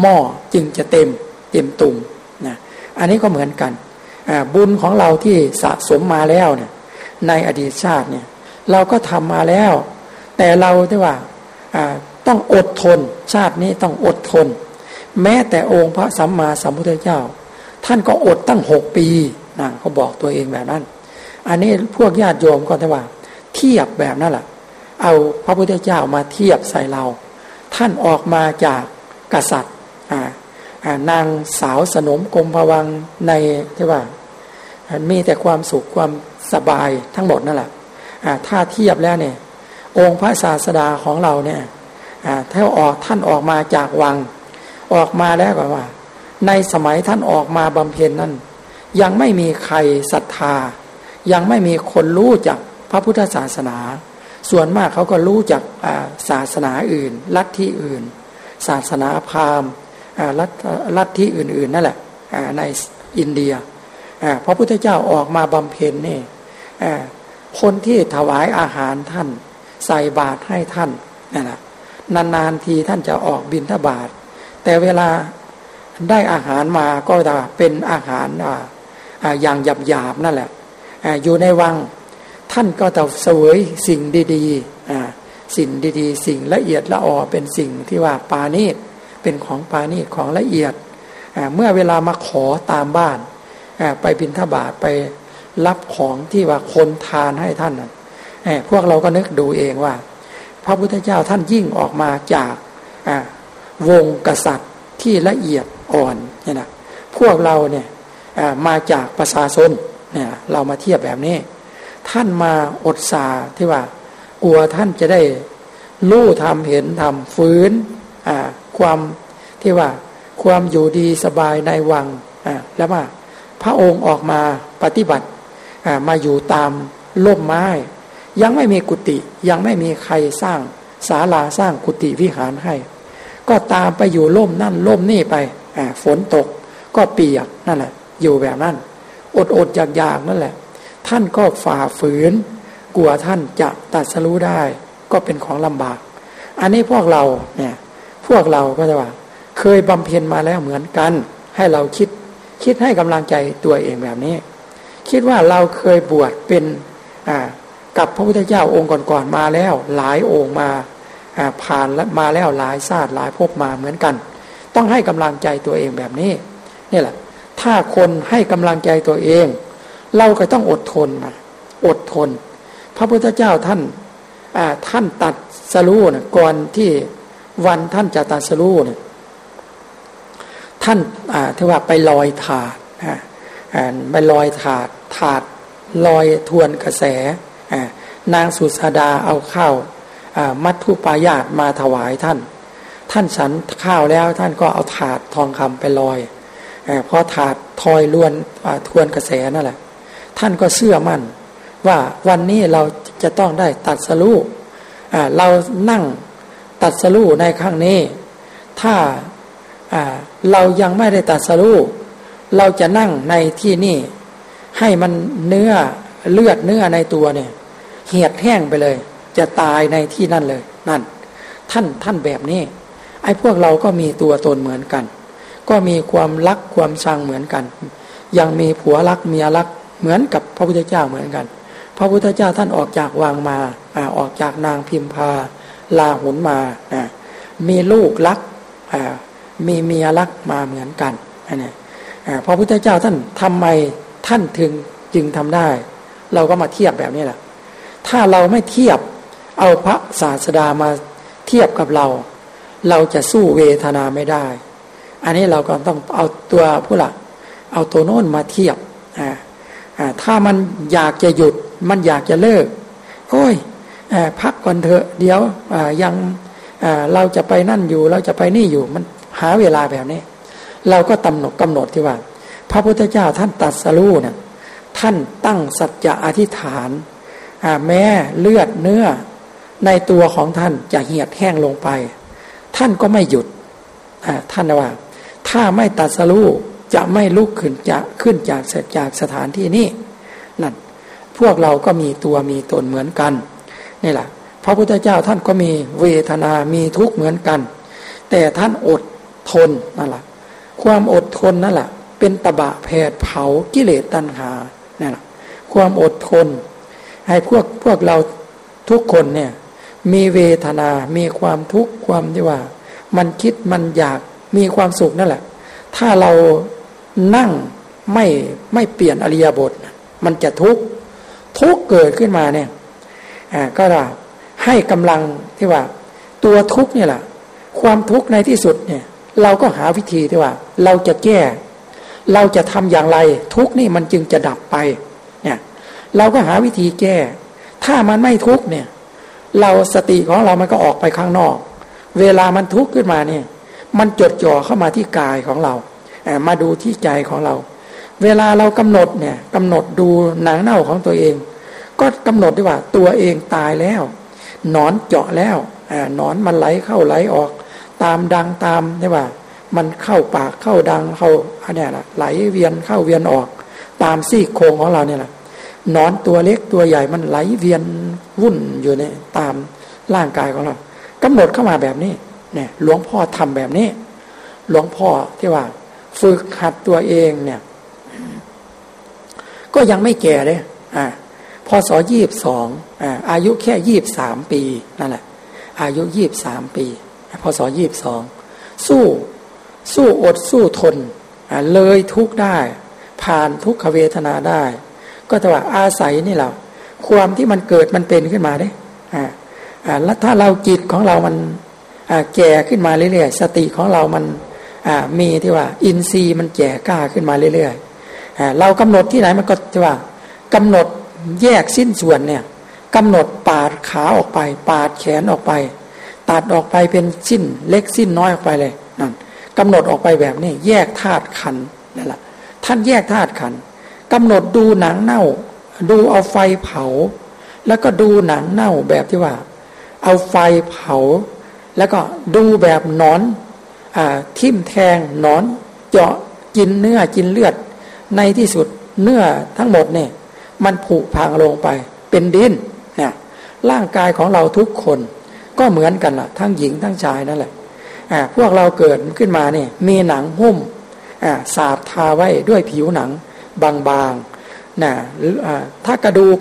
หม้อจึงจะเต็มเต็มตุ่มนะอันนี้ก็เหมือนกันบุญของเราที่สะสมมาแล้วเนี่ยในอดีตชาติเนี่ยเราก็ทำมาแล้ว แต่เราที่ว่าต้องอดทนชาตินี้ต้องอดทน แม้แต่องค์พระสัมมาสัมพุทธเจ้า ท่านก็อดตั้งหกปีนะเขาบอกตัวเองแบบนั้น อันนี้พวกญาติโยมก็จะว่า เทียบแบบนั้นแหละเอาพระพุทธเจ้ามาเทียบใส่เรา ท่านออกมาจากกษัตริย์นางสาวสนมกรมพวังในที่ว่ามีแต่ความสุขความสบายทั้งหมดนั่นแหละถ้าเทียบแล้วเนี่ย องค์พระศาสดาของเราเนี่ยถ้าออกท่านออกมาจากวัง ออกมาแล้วก็ว่า ในสมัยท่านออกมาบำเพ็ญนั้น ยังไม่มีใครศรัทธา ยังไม่มีคนรู้จักพระพุทธศาสนา ส่วนมากเขาก็รู้จักศาสนาอื่น ลัทธิอื่น ศาสนาพราหมณ์ลัทธิอื่นๆนั่นแหละในอินเดียพระพุทธเจ้าออกมาบำเพ็ญนี่คนที่ถวายอาหารท่าน ใส่บาตรให้ท่านนั่นแหละนานๆทีท่านจะออกบินทบาทแต่เวลา ได้อาหารมาก็จะเป็นอาหารอย่างหยาบๆนั่นแหละอยู่ในวังท่านก็จะเสวยสิ่งดีๆสิ่งดีๆ สิ่งละเอียดละออเป็นสิ่งที่ว่าปาณีตเป็นของปาณีตของละเอียดเมื่อเวลามาขอตามบ้านไปบินทบาทไปรับของที่ว่าคนทานให้ท่านพวกเราก็นึกดูเองว่า พระพุทธเจ้าท่านยิ่งออกมาจากวงกษัตริย์ที่ละเอียด อ่อนเนี่ยนะพวกเราเนี่ยมาจากประชาชนเนี่ยเรามาเทียบแบบนี้ ท่านมาอดสาที่ว่ากลัวท่านจะได้รู้ทำเห็นทำฟื้นความที่ว่าความอยู่ดีสบายในวังแล้วว่าพระองค์ออกมาปฏิบัติมาอยู่ตามล่มไม้ ยังไม่มีกุฏิยังไม่มีใครสร้างศาลาสร้างกุฏิวิหารให้ ก็ตามไปอยู่ล่มนั่นล่มนี่ไป ฝนตกก็เปียกนั่นแหละ อยู่แบบนั้น อดอดอยากอยากนั่นแหละ ท่านก็ฝ่าฝืน กลัวท่านจะตัดสรู้ได้ ก็เป็นของลำบาก อันนี้พวกเราเนี่ยพวกเราก็จะว่า เคยบำเพ็ญมาแล้วเหมือนกัน ให้เราคิดคิดให้กำลังใจตัวเองแบบนี้ คิดว่าเราเคยบวชเป็นกับพระพุทธเจ้าองค์ก่อนๆมาแล้ว หลายองค์มาผ่านและมาแล้วหลายชาติหลายภพมาเหมือนกัน ต้องให้กำลังใจตัวเองแบบนี้นี่แหละ ถ้าคนให้กำลังใจตัวเอง เราก็ต้องอดทนมาอดทน พระพุทธเจ้าท่านท่านตัดสรู้นะก่อนที่วันท่านจะตัดสรู้เนี่ยท่านที่ว่าไปลอยถาดไปลอยถาดถาดลอยทวนกระแสนางสุสดาเอาข้าวมัทุปายาตมาถวายท่าน ท่านฉันข้าวแล้วท่านก็เอาถาดทองคำไปลอยเพราะถาดทอยล้วนทวนกระแสนั่นแหละ ท่านก็เชื่อมั่น ว่าวันนี้เราจะต้องได้ตัดสลูเรานั่งตัดสลูในครั้งนี้ ถ้าเรายังไม่ได้ตัดสลูเราจะนั่งในที่นี่ ให้มันเนื้อเลือดเนื้อในตัวเนี่ย เหียดแห้งไปเลย จะตายในที่นั่นเลย นั่น ท่านท่านแบบนี้ ไอ้พวกเราก็มีตัวตนเหมือนกัน ก็มีความรักความชังเหมือนกัน ยังมีผัวรักเมียรักเหมือนกับพระพุทธเจ้าเหมือนกัน พระพุทธเจ้าท่านออกจากวางมาออกจากนางพิมพาลาหุนมามีลูกรักมีเมียรักมาเหมือนกันนี่พระพุทธเจ้าท่านทำไมท่านถึงจึงทำได้ เราก็มาเทียบแบบนี้แหละถ้าเราไม่เทียบเอาพระศาสดามาเทียบกับเรา เราจะสู้เวทนาไม่ได้ อันนี้เราก็ต้องเอาตัวผู้หลัก เอาตัวโน้นมาเทียบอ่าถ้ามันอยากจะหยุดมันอยากจะเลิก โอ้ยพักก่อนเถอะเดี๋ยวยังเราจะไปนั่นอยู่ เราจะไปนี่อยู่มันหาเวลาแบบนี้ เราก็กำหนดกำหนดที่ว่า พระพุทธเจ้าท่านตัดสรู้เนี่ยท่านตั้งสัจจะอธิษฐานแม้เลือดเนื้อในตัวของท่านจะเหียดแห้งลงไป ท่านก็ไม่หยุดท่านว่า ถ้าไม่ตัดสรู้จะไม่ลุกขึ้นจะขึ้นจากเสร็จจากสถานที่นี้นั่นพวกเราก็มีตัวมีตนเหมือนกันนี่แหละพระพุทธเจ้าท่านก็มีเวทนามีทุกข์เหมือนกัน แต่ท่านอดทนนั่นแหละความอดทนนั่นแหละเป็นตบะแผดเผากิเลสตัณหานั่นแหละความอดทน ให้พวกพวกเราทุกคนเนี่ย มีเวทนา มีความทุกข์ความที่ว่า มันคิดมันอยากมีความสุขนั่นแหละ ถ้าเรานั่งไม่ไม่เปลี่ยนอริยบท มันจะทุกข์ทุกข์เกิดขึ้นมาเนี่ยก็ได้ให้กำลังที่ว่า ตัวทุกข์เนี่ยแหละความทุกข์ในที่สุดเนี่ย เราก็หาวิธีที่ว่า เราจะแก้ เราจะทำอย่างไร ทุกข์นี่มันจึงจะดับไป เนี่ย เราก็หาวิธีแก้ ถ้ามันไม่ทุกข์เนี่ย เราสติของเรามันก็ออกไปข้างนอก เวลามันทุกข์ขึ้นมาเนี่ย มันจดจ่อเข้ามาที่กายของเรามาดูที่ใจของเรา เวลาเรากำหนดเนี่ยกำหนดดูหนังเน่าของตัวเอง ก็กำหนดได้ว่าตัวเองตายแล้วนอนเจาะแล้วนอนมันไหลเข้าไหลออก ตามดังตามได้ว่ามันเข้าปากเข้าดังเข้าอันนี้แหละไหลเวียนเข้าเวียนออก ตามซี่โครงของเราเนี่ยแหละ นอนตัวเล็กตัวใหญ่มันไหลเวียนวุ่นอยู่ในตามร่างกายของเรากำหนดเข้ามาแบบนี้เนี่ยหลวงพ่อทำแบบนี้ หลวงพ่อที่ว่า ฝึกหัดตัวเองเนี่ย ก็ยังไม่แก่เลยอ่าพศยี่บสองอายุแค่ยี่บสามปีนั่นแหละ อายุยี่บสามปีพศยี่บสองสู้สู้อดสู้ทน เลยทุกได้ ผ่านทุกขเวทนาได้ ก็แต่ว่าอาศัยนี่แหละความที่มันเกิดมันเป็นขึ้นมาเด้อ่าอ่าแล้วถ้าเราจิตของเรามันอ่าแก่ขึ้นมาเรื่อยๆสติของเรามันอ่ามีที่ว่า อินทรีย์มันแก่กล้าขึ้นมาเรื่อยๆอ่าเรากำหนดที่ไหนมันก็จะว่ากำหนดแยกสิ้นส่วนเนี่ยกำหนดปาดขาออกไป ปาดแขนออกไป ตัดออกไปเป็นสิ้นเล็กสิ้นน้อยออกไปเลยนั่นกำหนดออกไปแบบนี้ แยกธาตุขันนั่นแหละท่านแยกธาตุขัน กำหนดดูหนังเน่า ดูเอาไฟเผา แล้วก็ดูหนังเน่าแบบที่ว่า เอาไฟเผา แล้วก็ดูแบบนอนอทิ่มแทงนอน เจาะกินเนื้อกินเลือด ในที่สุดเนื้อทั้งหมดเนี่ย มันผุพังลงไป เป็นดินเนี่ยร่างกายของเราทุกคน ก็เหมือนกันละ่ะ ทั้งหญิงทั้งชายนั่นแหละอ่าพวกเราเกิดขึ้นมาเนี่ยมีหนังหุ้มอ่าสาบทาไว้ด้วยผิวหนัง บางๆนะถ้ากระดูก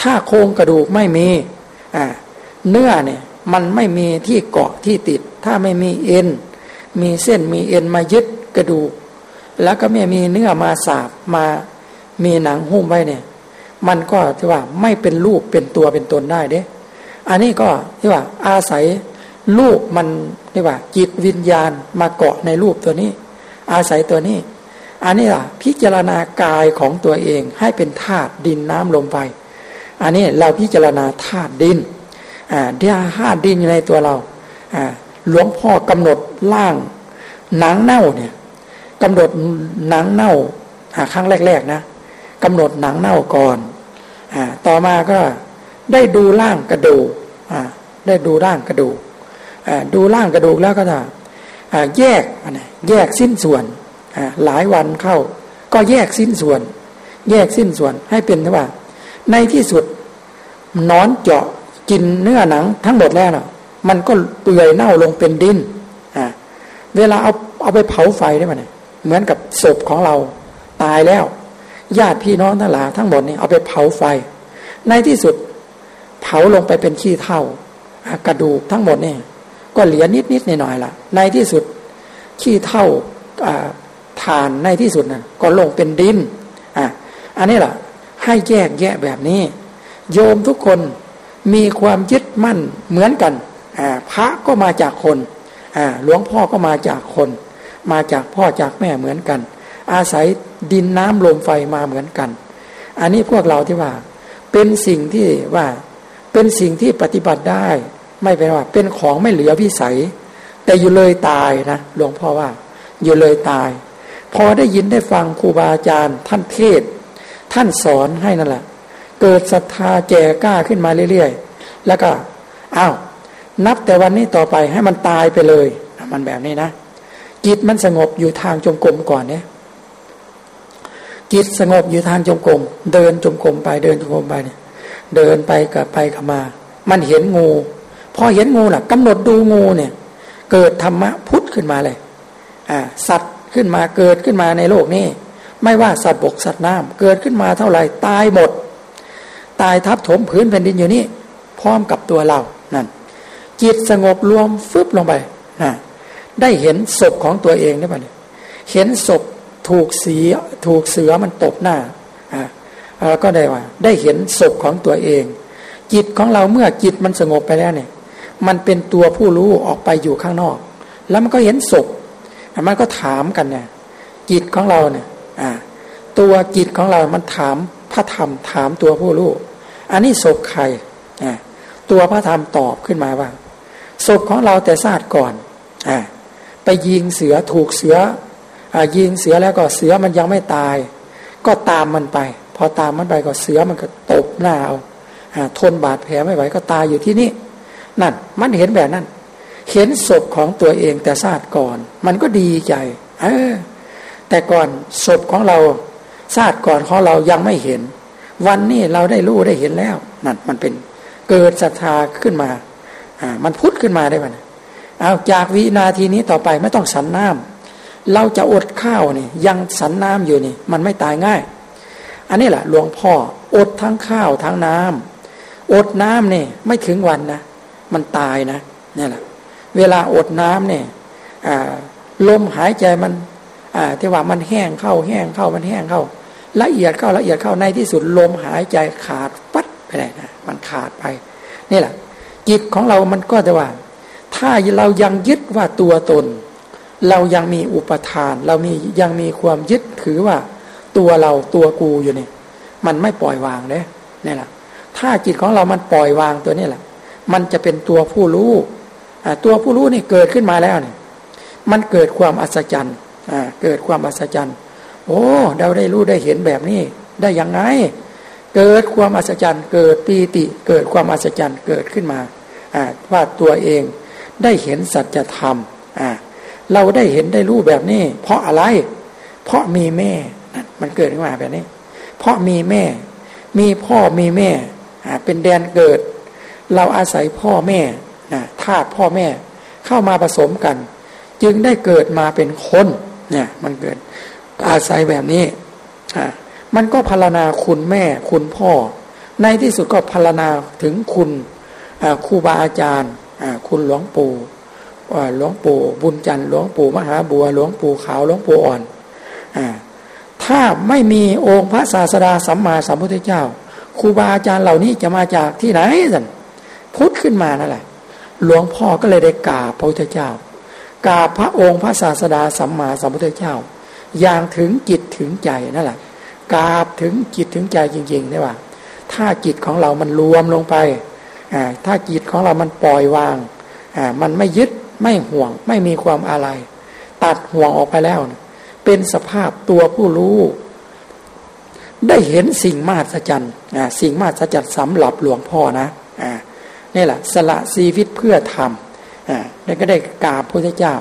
ถ้าโครงกระดูกไม่มีเนื้อเนี่ยมันไม่มีที่เกาะที่ติด ถ้าไม่มีเอ็น มีเส้นมีเอ็นมายึดกระดูก แล้วก็ไม่มีเนื้อมาสาบมามีหนังหุ้มไว้เนี่ย มันก็ที่ว่าไม่เป็นรูปเป็นตัวเป็นตนได้เด้อันนี้ก็ที่ว่าอาศัยรูปมันที่ว่าจิตวิญญาณมาเกาะในรูปตัวนี้ อาศัยตัวนี้ อันนี้ล่ะพิจารณากายของตัวเองให้เป็นธาตุดินน้ำลมไปอันนี้เราพิจารณาธาตุดินอ่าธาตุดินอยู่ในตัวเราอ่าหลวงพ่อกำหนดล่างหนังเน่าเนี่ยกำหนดหนังเน่าครั้งแรก ๆ นะกำหนดหนังเน่าก่อนอ่าต่อมาก็ได้ดูร่างกระดูกอ่าได้ดูร่างกระดูกอ่าดูร่างกระดูกแล้วก็จะอ่าแยกอะไรแยกสิ้นส่วน หลายวันเข้า ก็แยกสิ้นส่วน แยกสิ้นส่วนให้เป็นว่า ในที่สุดนอนเจาะกินเนื้อหนังทั้งหมดแล้วนะมันก็เปื่อยเน่าลงเป็นดินอ่าเวลาเอาเอาไปเผาไฟได้ไหมเนี่ยเหมือนกับศพของเราตายแล้ว ญาติพี่น้องทั้งหลายทั้งหมดนี่เอาไปเผาไฟ ในที่สุด เผาลงไปเป็นขี้เท่ากระดูกทั้งหมดนี่ก็เหลือนิดนิดหน่อยๆละในที่สุดขี้เท่า ฐานในที่สุดนะ่ะก็ลงเป็นดินอะอันนี้แหละให้แยกแยะแบบนี้ โยมทุกคนมีความยึดมั่นเหมือนกันพระก็มาจากคนหลวงพ่อก็มาจากคน มาจากพ่อจากแม่เหมือนกัน อาศัยดินน้ำลมไฟมาเหมือนกัน อันนี้พวกเราที่ว่า เป็นสิ่งที่ว่าเป็นสิ่งที่ปฏิบัติได้ไม่เป็นว่า เป็นของไม่เหลือวิสัย แต่อยู่เลยตายนะหลวงพ่อว่า อยู่เลยตาย พอได้ยินได้ฟังครูบาอาจารย์ ท่านเทศ ท่านสอนให้นั่นแหละ เกิดศรัทธาแก่กล้าขึ้นมาเรื่อยๆ แล้วก็อ้าวนับแต่วันนี้ต่อไปให้มันตายไปเลย มันแบบนี้นะจิตมันสงบอยู่ทางจงกรมก่อนเนี่ยจิตสงบอยู่ทางจงกรมเดินจงกรมไปเดินจงกรมไปเนี่ย เดินไปกับไปกับมา มันเห็นงู พอเห็นงูน่ะกำหนดดูงูเนี่ย เกิดธรรมะพุทธขึ้นมาเลย อ่า สัตว์ ขึ้นมาเกิดขึ้นมาในโลกนี้ ไม่ว่าสัตว์บกสัตว์น้ำเกิดขึ้นมาเท่าไหร่ตายหมด ตายทับถมพื้นแผ่นดินอยู่นี่พร้อมกับตัวเรานั่นจิตสงบรวมฟึบลงไปนะได้เห็นศพของตัวเองได้ปะเนี่ยเห็นศพถูกสีถูกเสือมันตบหน้าอ่าก็ได้ว่า ได้เห็นศพของตัวเอง จิตของเราเมื่อจิตมันสงบไปแล้วเนี่ย มันเป็นตัวผู้รู้ออกไปอยู่ข้างนอก แล้วมันก็เห็นศพ มันก็ถามกันเนี่ย จิตของเราเนี่ยอ่าตัวจิตของเรา มันถามพระธรรมถามตัวผู้รู้อันนี้ศพใครอ่าตัวพระธรรมตอบขึ้นมาว่าศพของเราแต่ศาสตร์ก่อนอ่าไปยิงเสือถูกเสืออ่ายิงเสือแล้วก็เสือมันยังไม่ตาย ก็ตามมันไป พอตามมันไปก็เสือมันก็ตบหน้าเอาทนบาดแผลไม่ไหวก็ตายอยู่ที่นี่นั่นมันเห็นแบบนั้น เห็นศพของตัวเองแต่ชาติก่อน มันก็ดีใจเออแต่ก่อนศพของเราชาติก่อนของเรายังไม่เห็น วันนี้เราได้รู้ได้เห็นแล้วนั่นมันเป็นเกิดศรัทธาขึ้นมาอ่ามันพุทธขึ้นมาได้ไหมเอาจากวินาทีนี้ต่อไปไม่ต้องสันน้ำเราจะอดข้าวนี่ยังสันน้ำอยู่นี่ มันไม่ตายง่าย อันนี้แหละหลวงพ่ออดทั้งข้าวทั้งน้ำอดน้ำนี่ไม่ถึงวันนะ มันตายนะนี่แหละ เวลาอดน้ำเนี่ยลมหายใจมันที่ว่ามันแห้งเข้าแห้งเข้ามันแห้งเข้า ละเอียดเข้าละเอียดเข้าในที่สุดลมหายใจขาดปัดไปเลยนะมันขาดไปนี่แหละ จิตของเรามันก็จะว่า ถ้าเรายังยึดว่าตัวตน เรายังมีอุปทาน เรามียังมีความยึดถือว่าตัวเราตัวกูอยู่เนี่ยมันไม่ปล่อยวางเลยนี่แหละถ้าจิตของเรามันปล่อยวางตัวนี้แหละ มันจะเป็นตัวผู้รู้ ตัวผู้รู้นี่เกิดขึ้นมาแล้วเนี่ยมันเกิดความอัศจรรย์เกิดความอัศจรรย์ โอ้เราได้รู้ได้เห็นแบบนี้ได้ยังไง เกิดความอัศจรรย์ เกิดปีติ เกิดความอัศจรรย์เกิดขึ้นมาว่าตัวเองได้เห็นสัจธรรมเราได้เห็นได้รู้แบบนี้ เพราะอะไร เพราะมีแม่มันเกิดขึ้นมาแบบนี้ เพราะมีแม่ มีพ่อมีแม่เป็นแดนเกิด เราอาศัยพ่อแม่ นะธาตุพ่อแม่เข้ามาผสมกัน จึงได้เกิดมาเป็นคนเนี่ยมันเกิดอาศัยแบบนี้อ่ามันก็พารณาคุณแม่คุณพ่อ ในที่สุดก็พารณาถึงคุณครูบาอาจารย์คุณหลวงปู่หลวงปู่บุญจันทร์หลวงปู่มหาบัวหลวงปู่ขาวหลวงปู่อ่อนอถ้าไม่มีองค์พระศาสดาสัมมาสัมพุทธเจ้าครูบาอาจารย์เหล่านี้จะมาจากที่ไหนสันพุทธขึ้นมานั่นแหละ หลวงพ่อก็เลยได้กราบพระพุทธเจ้ากราบพระองค์พระศาสดาสัมมาสัมพุทธเจ้า อย่างถึงจิตถึงใจนั่นแหละกราบถึงจิตถึงใจจริงๆได้ว่า ถ้าจิตของเรามันรวมลงไปถ้าจิตของเรามันปล่อยวางมันไม่ยึดไม่ห่วง ไม่มีความอะไร ตัดห่วงออกไปแล้ว เป็นสภาพตัวผู้รู้ ได้เห็นสิ่งมหัศจรรย์สิ่งมหัศจรรย์สำหรับหลวงพ่อนะ นี่แหละสละชีวิตเพื่อทำแล้วก็ได้กราบพระเจ้า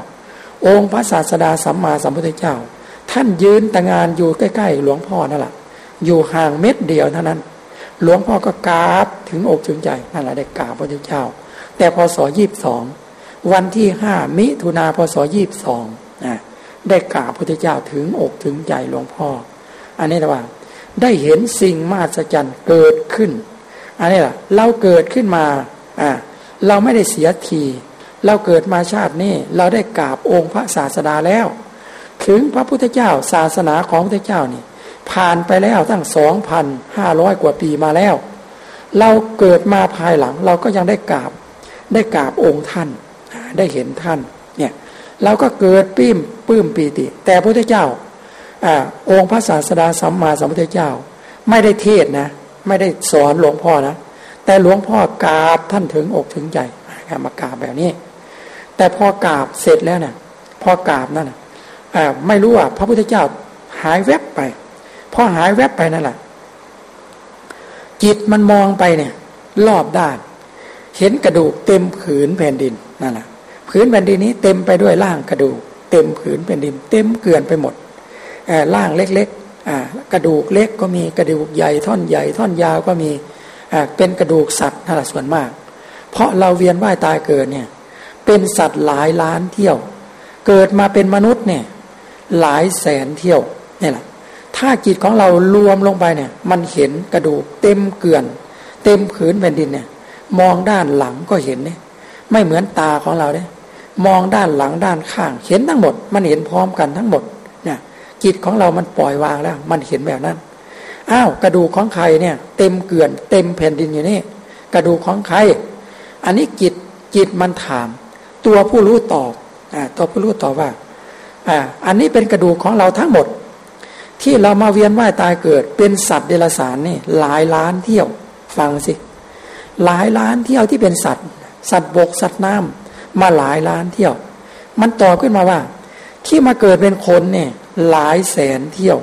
องค์พระศาสดาสัมมาสัมพุทธเจ้า ท่านยืนต่างานอยู่ใกล้ๆ หลวงพ่อนั่นแหละอยู่ห่างเม็ดเดียวเท่านั้น หลวงพ่อก็กราบถึงอกถึงใจนั่นแหละได้กราบพระเจ้า แต่พศยี่บสองวันที่ห้ามิถุนาพศยี่บสองได้กราบพระเจ้าถึงอกถึงใจหลวงพ่อ อันนี้ระว่า ได้เห็นสิ่งมหัศจรรย์เกิดขึ้น อันนี้แหละเราเกิดขึ้นมา เราไม่ได้เสียที เราเกิดมาชาตินี้เราได้กราบองค์พระศาสดาแล้ว ถึงพระพุทธเจ้าศาสนาของพระเจ้านี่ ผ่านไปแล้วตั้งสองพันห้าร้อยกว่าปีมาแล้ว เราเกิดมาภายหลัง เราก็ยังได้กราบได้กราบองค์ท่านได้เห็นท่านเนี่ยเราก็เกิดปิ้มปื้มปีติ แต่พระพุทธเจ้าอองค์พระศาสดาสัมมาสัมพุทธเจ้า ไม่ได้เทศนะ ไม่ได้สอนหลวงพ่อนะ แต่หลวงพ่อกราบท่านถึงอกถึงใจมากราบแบบนี้ แต่พอกราบเสร็จแล้วเนี่ยพอกราบนั่นนะไม่รู้ว่าพระพุทธเจ้าหายแวบไปพอหายแวบไปนั่นแหละจิตมันมองไปเนี่ย รอบด้าน เห็นกระดูกเต็มผืนแผ่นดินนั่นแหละผืนแผ่นดินนี้เต็มไปด้วยร่างกระดูก เต็มผืนแผ่นดิน เต็มเกลื่อนไปหมดร่างเล็กๆกระดูกเล็กก็มีกระดูกใหญ่ท่อนใหญ่ท่อนยาวก็มี เป็นกระดูกสัตว์นั่นแหละส่วนมาก เพราะเราเวียนว่ายตายเกิดเนี่ย เป็นสัตว์หลายล้านเที่ยว เกิดมาเป็นมนุษย์เนี่ยหลายแสนเที่ยวนี่แหละ ถ้าจิตของเรารวมลงไปเนี่ย มันเห็นกระดูกเต็มเกลื่อน เต็มผืนแผ่นดินเนี่ย มองด้านหลังก็เห็นเนี่ย ไม่เหมือนตาของเราเนี่ยมองด้านหลังด้านข้าง เห็นทั้งหมด มันเห็นพร้อมกันทั้งหมดเนี่ยจิตของเรามันปล่อยวางแล้ว มันเห็นแบบนั้น อ้าวกระดูกของใครเนี่ย เต็มเกลื่อน เต็มแผ่นดินอยู่นี่ กระดูกของใคร อันนี้จิตจิตมันถาม ตัวผู้รู้ตอบอ่าตัวผู้รู้ตอบว่าอ่าอันนี้เป็นกระดูกของเราทั้งหมด ที่เรามาเวียนว่ายตายเกิด เป็นสัตว์เดรัจฉานนี่หลายล้านเที่ยวฟังสิหลายล้านเที่ยวที่เป็นสัตว์ สัตว์บกสัตว์น้ำมาหลายล้านเที่ยว มันตอบขึ้นมาว่า ที่มาเกิดเป็นคนเนี่ยหลายแสนเที่ยว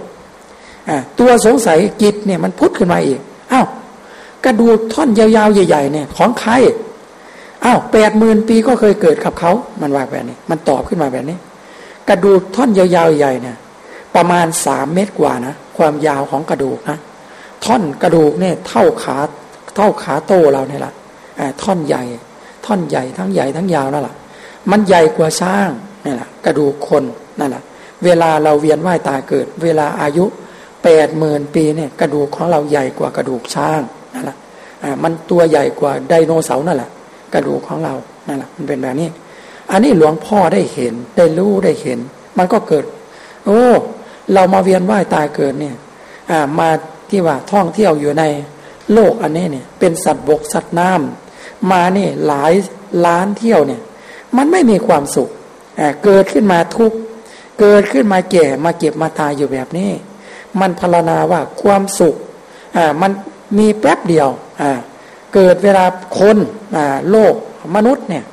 ตัวสงสัยจิตเนี่ยมันพุทธขึ้นมาอีกอ้าวกระดูกท่อนยาวๆใหญ่ ๆ เนี่ย ของใครอ้าวแปดหมื่นปีก็เคยเกิดกับเขา มันว่าแบบนี้ มันตอบขึ้นมาแบบนี้ กระดูกท่อนยาวๆใหญ่เนี่ย ประมาณสามเมตรกว่านะความยาวของกระดูกนะท่อนกระดูกเนี่ยเท่าขาเท่าขาโตเราเนี่ยแหละท่อนใหญ่ ท่อนใหญ่ทั้งใหญ่ทั้งยาวนั่นแหละมันใหญ่กว่าช้างนี่แหละกระดูกคนนั่นแหละเวลาเราเวียนว่ายตายเกิด เวลาอายุ แปดหมื่นปีเนี่ยกระดูกของเราใหญ่กว่ากระดูกช้างนั่นแหละอ่ามันตัวใหญ่กว่าไดโนเสาร์นั่นแหละกระดูกของเรานั่นแหละมันเป็นแบบนี้ อันนี้หลวงพ่อได้เห็นได้รู้ได้เห็น มันก็เกิด โอ้เรามาเวียนว่ายตายเกิดเนี่ยอ่ามาที่ว่าท่องเที่ยวอยู่ในโลกอันนี้เนี่ยเป็นสัตว์บกสัตว์น้ำมานี่หลายล้านเที่ยวเนี่ย มันไม่มีความสุขอ่าเกิดขึ้นมาทุกเกิดขึ้นมาแก่มาเก็บมาตายอยู่แบบนี้ มันพารณาว่าความสุขอ่ามันมีแป๊บเดียวอ่าเกิดเวลาคนอ่าโลกมนุษย์เนี่ย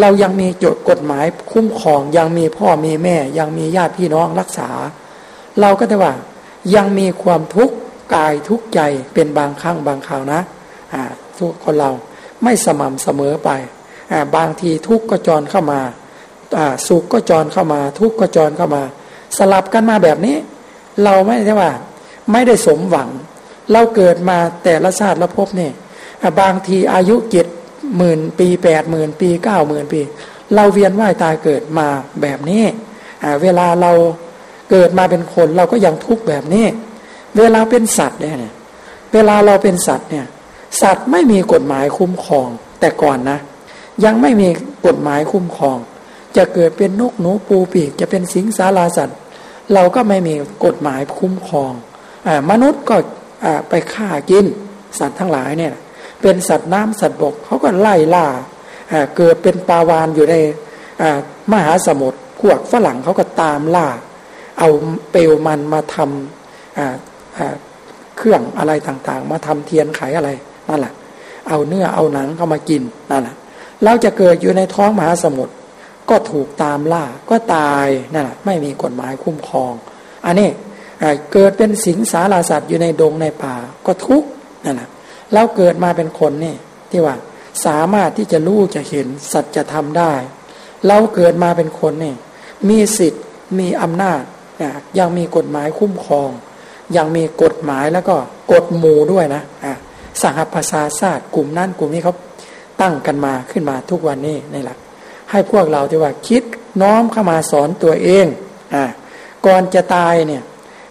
เรายังมีจดกฎหมายคุ้มครอง ยังมีพ่อมีแม่ ยังมีญาติพี่น้องรักษา เราก็จะว่า ยังมีความทุกข์กายทุกข์ใจเป็นบางครั้งบางคราวนะอ่าทุกคนเราไม่สม่ำเสมอไปอ่าบางทีทุกข์ก็จรเข้ามาอ่าสุขก็จรเข้ามา ทุกข์ก็จรเข้ามา สลับกันมาแบบนี้ เราไม่ได้ว่า ไม่ได้สมหวัง เราเกิดมาแต่ละชาติละพบเนี่ยบางทีอายุเจ็ดหมื่นปีแปดหมื่นปีเก้าหมื่นปี เราเวียนว่ายตายเกิดมาแบบนี้เวลาเราเกิดมาเป็นคนเราก็ยังทุกข์แบบนี้ เวลาเป็นสัตว์เนี่ย เวลาเราเป็นสัตว์เนี่ย สัตว์ไม่มีกฎหมายคุ้มครอง แต่ก่อนนะ ยังไม่มีกฎหมายคุ้มครอง จะเกิดเป็นนกหนูปูปีกจะเป็นสิงสาราสัตว์ เราก็ไม่มีกฎหมายคุ้มครองอมนุษย์ก็ไปฆ่ากินสัตว์ทั้งหลายเนี่ยเป็นสัตว์น้ำสัตว์บกเขาก็ไล่ล่าเกิดเป็นปลาวานอยู่ในมหาสมุทรพวกฝรั่งเขาก็ตามล่า เอาเปลวมันมาทำเครื่องอะไรต่างๆ มาทำเทียนไขอะไรนั่นแหละเอาเนื้อเอาหนังเข้ามากินนั่นแหละเราจะเกิดอยู่ในท้องมหาสมุทร ก็ถูกตามล่าก็ตายนั่นแหละไม่มีกฎหมายคุ้มครอง อันนี้เกิดเป็นสิงสาราสัตว์อยู่ในดงในป่าก็ทุกนั่นแหละแล้วเกิดมาเป็นคนนี่ที่ว่าสามารถที่จะรู้จะเห็นสัจธรรมได้ เราเกิดมาเป็นคนนี่มีสิทธิ์มีอำนาจยังมีกฎหมายคุ้มครอง ยังมีกฎหมายแล้วก็กฎหมู่ด้วยนะสหภาษาศาสตร์กลุ่มนั้นกลุ่มนี้เขาตั้งกันมาขึ้นมาทุกวันนี้นี่แหละ ให้พวกเราที่ว่าคิดน้อมเข้ามาสอนตัวเองอ่าก่อนจะตายเนี่ย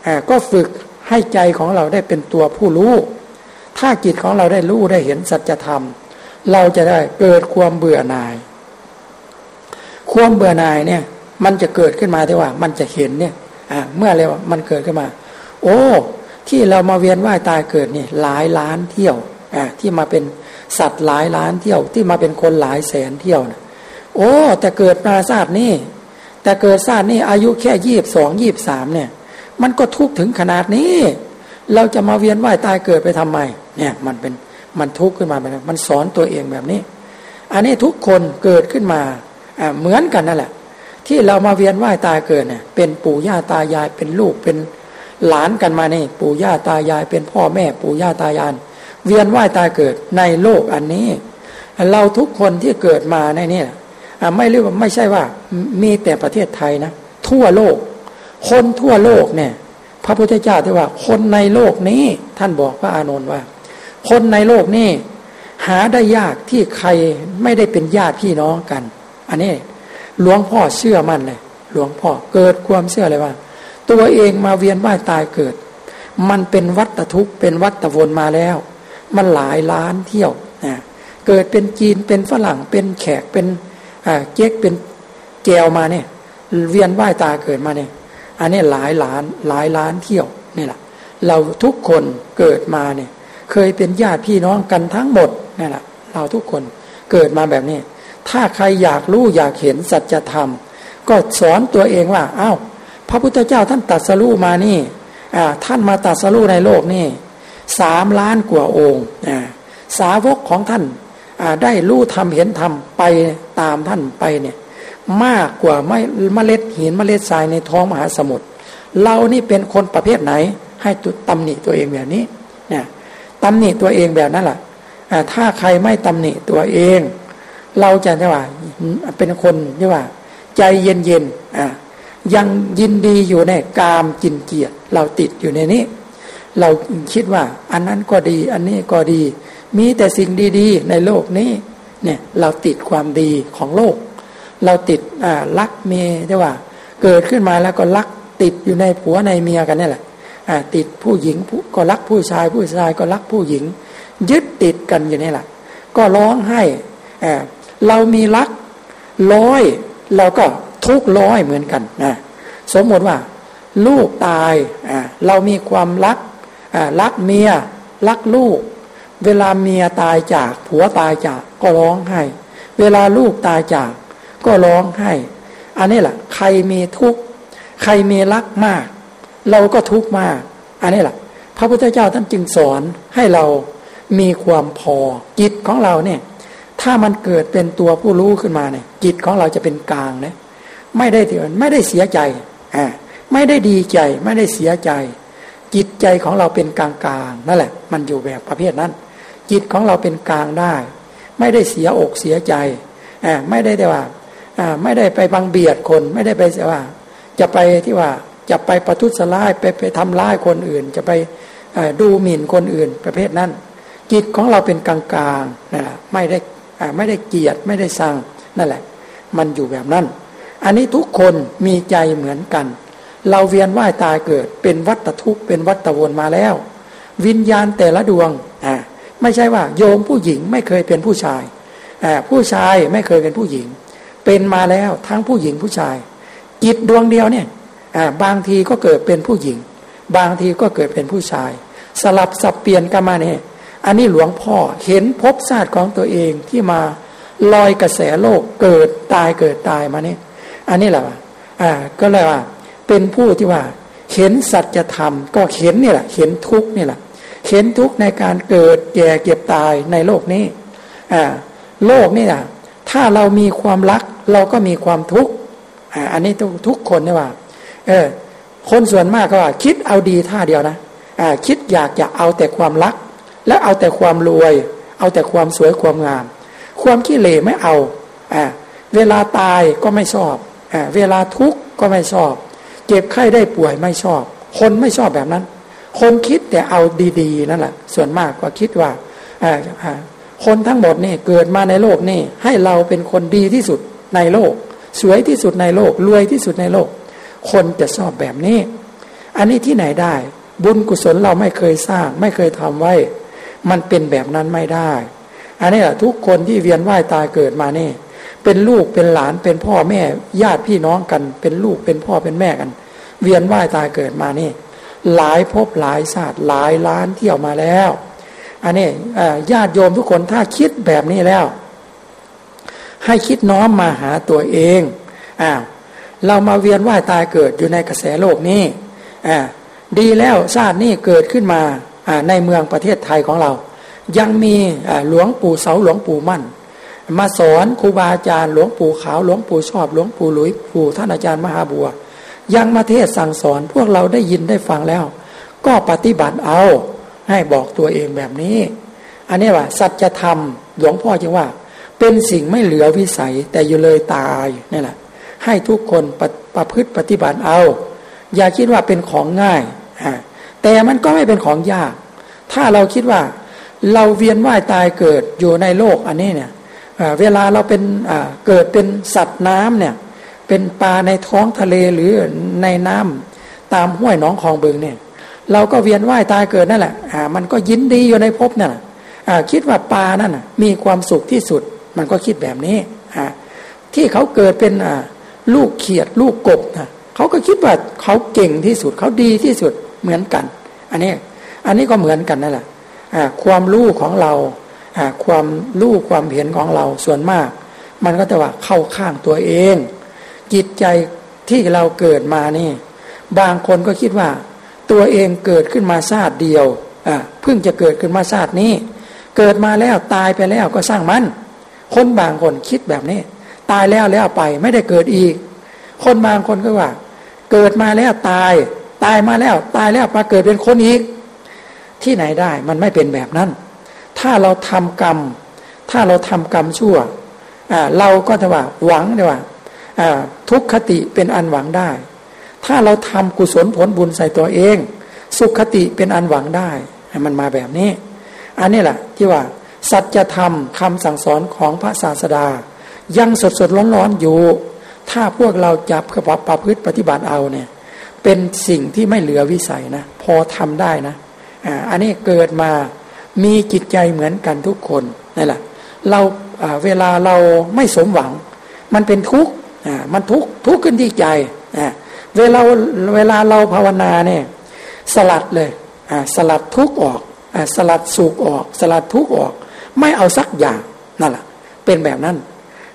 อ่าก็ฝึกให้ใจของเราได้เป็นตัวผู้รู้ ถ้าจิตของเราได้รู้ได้เห็นสัจธรรม เราจะได้เกิดความเบื่อหน่าย ความเบื่อหน่ายเนี่ยมันจะเกิดขึ้นมาที่ว่า มันจะเห็นเนี่ยอ่าเมื่อเร็วมันเกิดขึ้นมา โอ้ที่เรามาเวียนว่ายตายเกิดนี่หลายล้านเที่ยวอ่าที่มาเป็นสัตว์หลายล้านเที่ยวที่มาเป็นคนหลายแสนเที่ยวนะ โอ้ แต่เกิดมาชาตินี้แต่เกิดชาตินี้อายุแค่ยี่บสองยี่บสามเนี่ย มันก็ทุกข์ถึงขนาดนี้ เราจะมาเวียนว่ายตายเกิดไปทำไม เนี่ยมันเป็นมันทุกข์ขึ้นมาแบบมันสอนตัวเองแบบนี้ อันนี้ทุกคนเกิดขึ้นมาอ่าเหมือนกันนั่นแหละ ที่เรามาเวียนว่ายตายเกิดเนี่ยเป็นปู่ย่าตายายเป็นลูกเป็นหลานกันมานี่ ปู่ย่าตายายเป็นพ่อแม่ ปู่ย่าตายายเวียนว่ายตายเกิดในโลกอันนี้ เราทุกคนที่เกิดมาในนี่ ไม่เรียกว่าไม่ใช่ว่ามีแต่ประเทศไทยนะ ทั่วโลก คนทั่วโลกเนี่ย พระพุทธเจ้าที่ว่า คนในโลกนี้ ท่านบอกพระอานนท์ว่า คนในโลกนี้ หาได้ยากที่ใครไม่ได้เป็นญาติพี่น้องกัน อันนี้หลวงพ่อเชื่อมั่นเลยหลวงพ่อเกิดความเชื่อเลยว่า ตัวเองมาเวียนว่ายตายเกิด มันเป็นวัฏทุกข์เป็นวัฏวนมาแล้ว มันหลายล้านเที่ยวนะเกิดเป็นจีนเป็นฝรั่งเป็นแขกเป็น เจ๊กเป็นแกวมาเนี่ย เวียนว่ายตาเกิดมาเนี่ย อันนี้หลายล้านหลายล้านเที่ยวนี่แหละ เราทุกคนเกิดมาเนี่ย เคยเป็นญาติพี่น้องกันทั้งหมดนี่แหละ เราทุกคนเกิดมาแบบนี้ ถ้าใครอยากรู้อยากเห็นสัจธรรม ก็สอนตัวเองว่าอา้าวพระพุทธเจ้าท่านตัดสรู้มานี่ท่านมาตัดสรู้ในโลกนี่สามล้านกว่าองค์สาวกของท่าน ได้รู้ทำเห็นทำไปตามท่านไปเนี่ย มากกว่าไม่เมล็ดหินเมล็ดทรายในท้องมหาสมุทรเรานี่เป็นคนประเภทไหน ให้ตุตำหนิตัวเองแบบนี้เนี่ยตำหนิตัวเองแบบนั้นแหละถ้าใครไม่ตำหนิตัวเอง เราจะได้ว่าเป็นคนที่ว่า ใจเย็นเย็นอ่ายังยินดีอยู่ในกามกินเกียรติเราติดอยู่ในนี้ เราคิดว่าอันนั้นก็ดี อันนี้ก็ดี มีแต่สิ่งดีๆ ในโลกนี้เนี่ยเราติดความดีของโลก เราติดอ่ารักเมียใช่ว่า เกิดขึ้นมาแล้วก็รักติดอยู่ในผัวในเมียกันนี่แหละอ่าติดผู้หญิงก็รักผู้ชายผู้ชายก็รักผู้หญิง ยึดติดกันอยู่นี่แหละ ก็ร้องให้อ่าเรามีรักร้อยเราก็ทุกร้อยเหมือนกันนะสมมติว่า ลูกตายอ่าเรามีความรักอ่ารักเมียรักลูก เวลาเมียตายจาก ผัวตายจากก็ร้องไห้ เวลาลูกตายจาก ก็ร้องไห้ อันนี้แหละใครมีทุกข์ใครมีรักมาก เราก็ทุกข์มาก อันนี้แหละพระพุทธเจ้าท่านจึงสอนให้เรามีความพอจิตของเราเนี่ย ถ้ามันเกิดเป็นตัวผู้รู้ขึ้นมาเนี่ยจิตของเราจะเป็นกลางนะไม่ได้เถื่อนไม่ได้เสียใจอ่าไม่ได้ดีใจไม่ได้เสียใจ จิตใจของเราเป็นกลางกลางนั่นแหละ มันอยู่แบบประเภทนั้น จิตของเราเป็นกลางได้ ไม่ได้เสียอกเสียใจไม่ได้แต่ว่าไม่ได้ไปบังเบียดคนไม่ได้ไปว่า จะไปที่ว่าจะไปประทุษร้ายไปไปทำร้ายคนอื่น จะไปดูหมิ่นคนอื่นประเภทนั้น จิตของเราเป็นกลางกลางนะไม่ได้ไม่ได้เกียดไม่ได้สั่งนั่นแหละ มันอยู่แบบนั้น อันนี้ทุกคนมีใจเหมือนกัน เราเวียนว่ายตายเกิดเป็นวัฏทุกข์เป็นวัฏวนมาแล้ว วิญญาณแต่ละดวงอ่า ไม่ใช่ว่า โยมผู้หญิงไม่เคยเป็นผู้ชายผู้ชายไม่เคยเป็นผู้หญิง เป็นมาแล้วทั้งผู้หญิงผู้ชาย จิตดวงเดียวเนี่ยบางทีก็เกิดเป็นผู้หญิง บางทีก็เกิดเป็นผู้ชาย สลับสับเปลี่ยนกันมาเนี่ยอันนี้หลวงพ่อเห็นพบชาติของตัวเองที่มาลอยกระแสโลกเกิดตายเกิดตายมาเนี่ยอันนี้แหละอ่าก็เลยว่า เป็นผู้ที่ว่า เห็นสัจธรรมก็เห็นนี่แหละ เห็นทุกนี่แหละ เห็นทุกในการเกิดแก่เก็บตายในโลกนี้อ่าโลกนี่แหละถ้าเรามีความรักเราก็มีความทุกข์อ่าอันนี้ทุกทุกคนนี่ว่า เออ คนส่วนมากก็ว่า คิดเอาดีท่าเดียวนะอ่าคิดอยากจะเอาแต่ความรัก และเอาแต่ความรวย เอาแต่ความสวยความงาม ความขี้เหร่ไม่เอาอ่าเวลาตายก็ไม่ชอบอ่าเวลาทุกข์ก็ไม่ชอบ เจ็บไข้ได้ป่วยไม่ชอบ คนไม่ชอบแบบนั้น คนคิดแต่เอาดี ๆ นั่นแหละส่วนมากก็คิดว่าคนทั้งหมดนี่เกิดมาในโลกนี่ให้เราเป็นคนดีที่สุดในโลก สวยที่สุดในโลก รวยที่สุดในโลก คนจะชอบแบบนี้ อันนี้ที่ไหนได้ บุญกุศลเราไม่เคยสร้าง ไม่เคยทำไว้ มันเป็นแบบนั้นไม่ได้ อันนี้แหละทุกคนที่เวียนว่ายตายเกิดมานี่เป็นลูกเป็นหลานเป็นพ่อแม่ญาติพี่น้องกัน เป็นลูกเป็นพ่อเป็นแม่กัน เวียนว่ายตายเกิดมานี่ หลายภพหลายศาสตร์หลายล้านเที่ยวมาแล้ว อันนี้ญาติโยมทุกคนถ้าคิดแบบนี้แล้ว ให้คิดน้อมมาหาตัวเองอ้าวเรามาเวียนว่ายตายเกิดอยู่ในกระแสโลกนี้อ่าดีแล้วชาตินี้เกิดขึ้นมาในเมืองประเทศไทยของเรา ยังมีหลวงปู่เสาหลวงปู่มั่น มาสอนครูบาอาจารย์หลวงปู่ขาวหลวงปู่ชอบหลวงปู่หลุยปู่ท่านอาจารย์มหาบัว ยังมาเทศสั่งสอนพวกเราได้ยินได้ฟังแล้ว ก็ปฏิบัติเอาให้บอกตัวเองแบบนี้ อันนี้ว่า สัจธรรมหลวงพ่อจึงว่า เป็นสิ่งไม่เหลือวิสัยแต่อยู่เลยตายนี่แหละ ให้ทุกคนประประพฤติปฏิบัติเอา อย่าคิดว่าเป็นของง่ายแต่มันก็ไม่เป็นของยาก ถ้าเราคิดว่า เราเวียนว่ายตายเกิดอยู่ในโลกอันนี้เนี่ยเวลาเราเป็นเกิดเป็นสัตว์น้ำเนี่ย เป็นปลาในท้องทะเลหรือในน้ำตามห้วยหนองคลองบึงเนี่ย เราก็เวียนว่ายตายเกิดนั่นแหละอ่ามันก็ยินดีอยู่ในภพนั่นอ่าคิดว่าปลานั่นมีความสุขที่สุด มันก็คิดแบบนี้อ่าที่เขาเกิดเป็นอ่าลูกเขียดลูกกบนะเขาก็คิดว่าเขาเก่งที่สุดเขาดีที่สุดเหมือนกัน อันนี้อันนี้ก็เหมือนกันนั่นแหละอ่าความรู้ของเราอ่าความรู้ความเห็นของเราส่วนมาก มันก็จะว่าเข้าข้างตัวเอง จิตใจที่เราเกิดมานี่ บางคนก็คิดว่า ตัวเองเกิดขึ้นมาชาติเดียวอ่าเพิ่งจะเกิดขึ้นมาชาตินี้ เกิดมาแล้วตายไปแล้วก็สร้างมัน คนบางคนคิดแบบนี้ ตายแล้วแล้วไปไม่ได้เกิดอีก คนบางคนก็ว่า เกิดมาแล้วตาย ตายมาแล้วตายแล้วมาเกิดเป็นคนอีก ที่ไหนได้มันไม่เป็นแบบนั้น ถ้าเราทำกรรม ถ้าเราทำกรรมชั่วอ่าเราก็จะว่าหวังเลยว่า ทุกขติเป็นอันหวังได้ ถ้าเราทำกุศลผลบุญใส่ตัวเอง สุขติเป็นอันหวังได้ มันมาแบบนี้ อันนี้แหละที่ว่า สัจธรรมคำสั่งสอนของพระศาสดา ยังสดสดร้อนร้อนอยู่ ถ้าพวกเราจับกับประพฤติปฏิบัติเอาเนี่ย เป็นสิ่งที่ไม่เหลือวิสัยนะ พอทำได้นะอันนี้เกิดมามีจิตใจเหมือนกันทุกคนนั่นแหละเราเวลาเราไม่สมหวัง มันเป็นทุกข์ มันทุกข์ทุกขึ้นที่ใจอ่าเวลาเวลาเราภาวนาเนี่ยสลัดเลยอ่าสลัดทุกออกอ่าสลัดสุกออก สลัดทุกออก ไม่เอาสักอย่างนั่นแหละเป็นแบบนั้น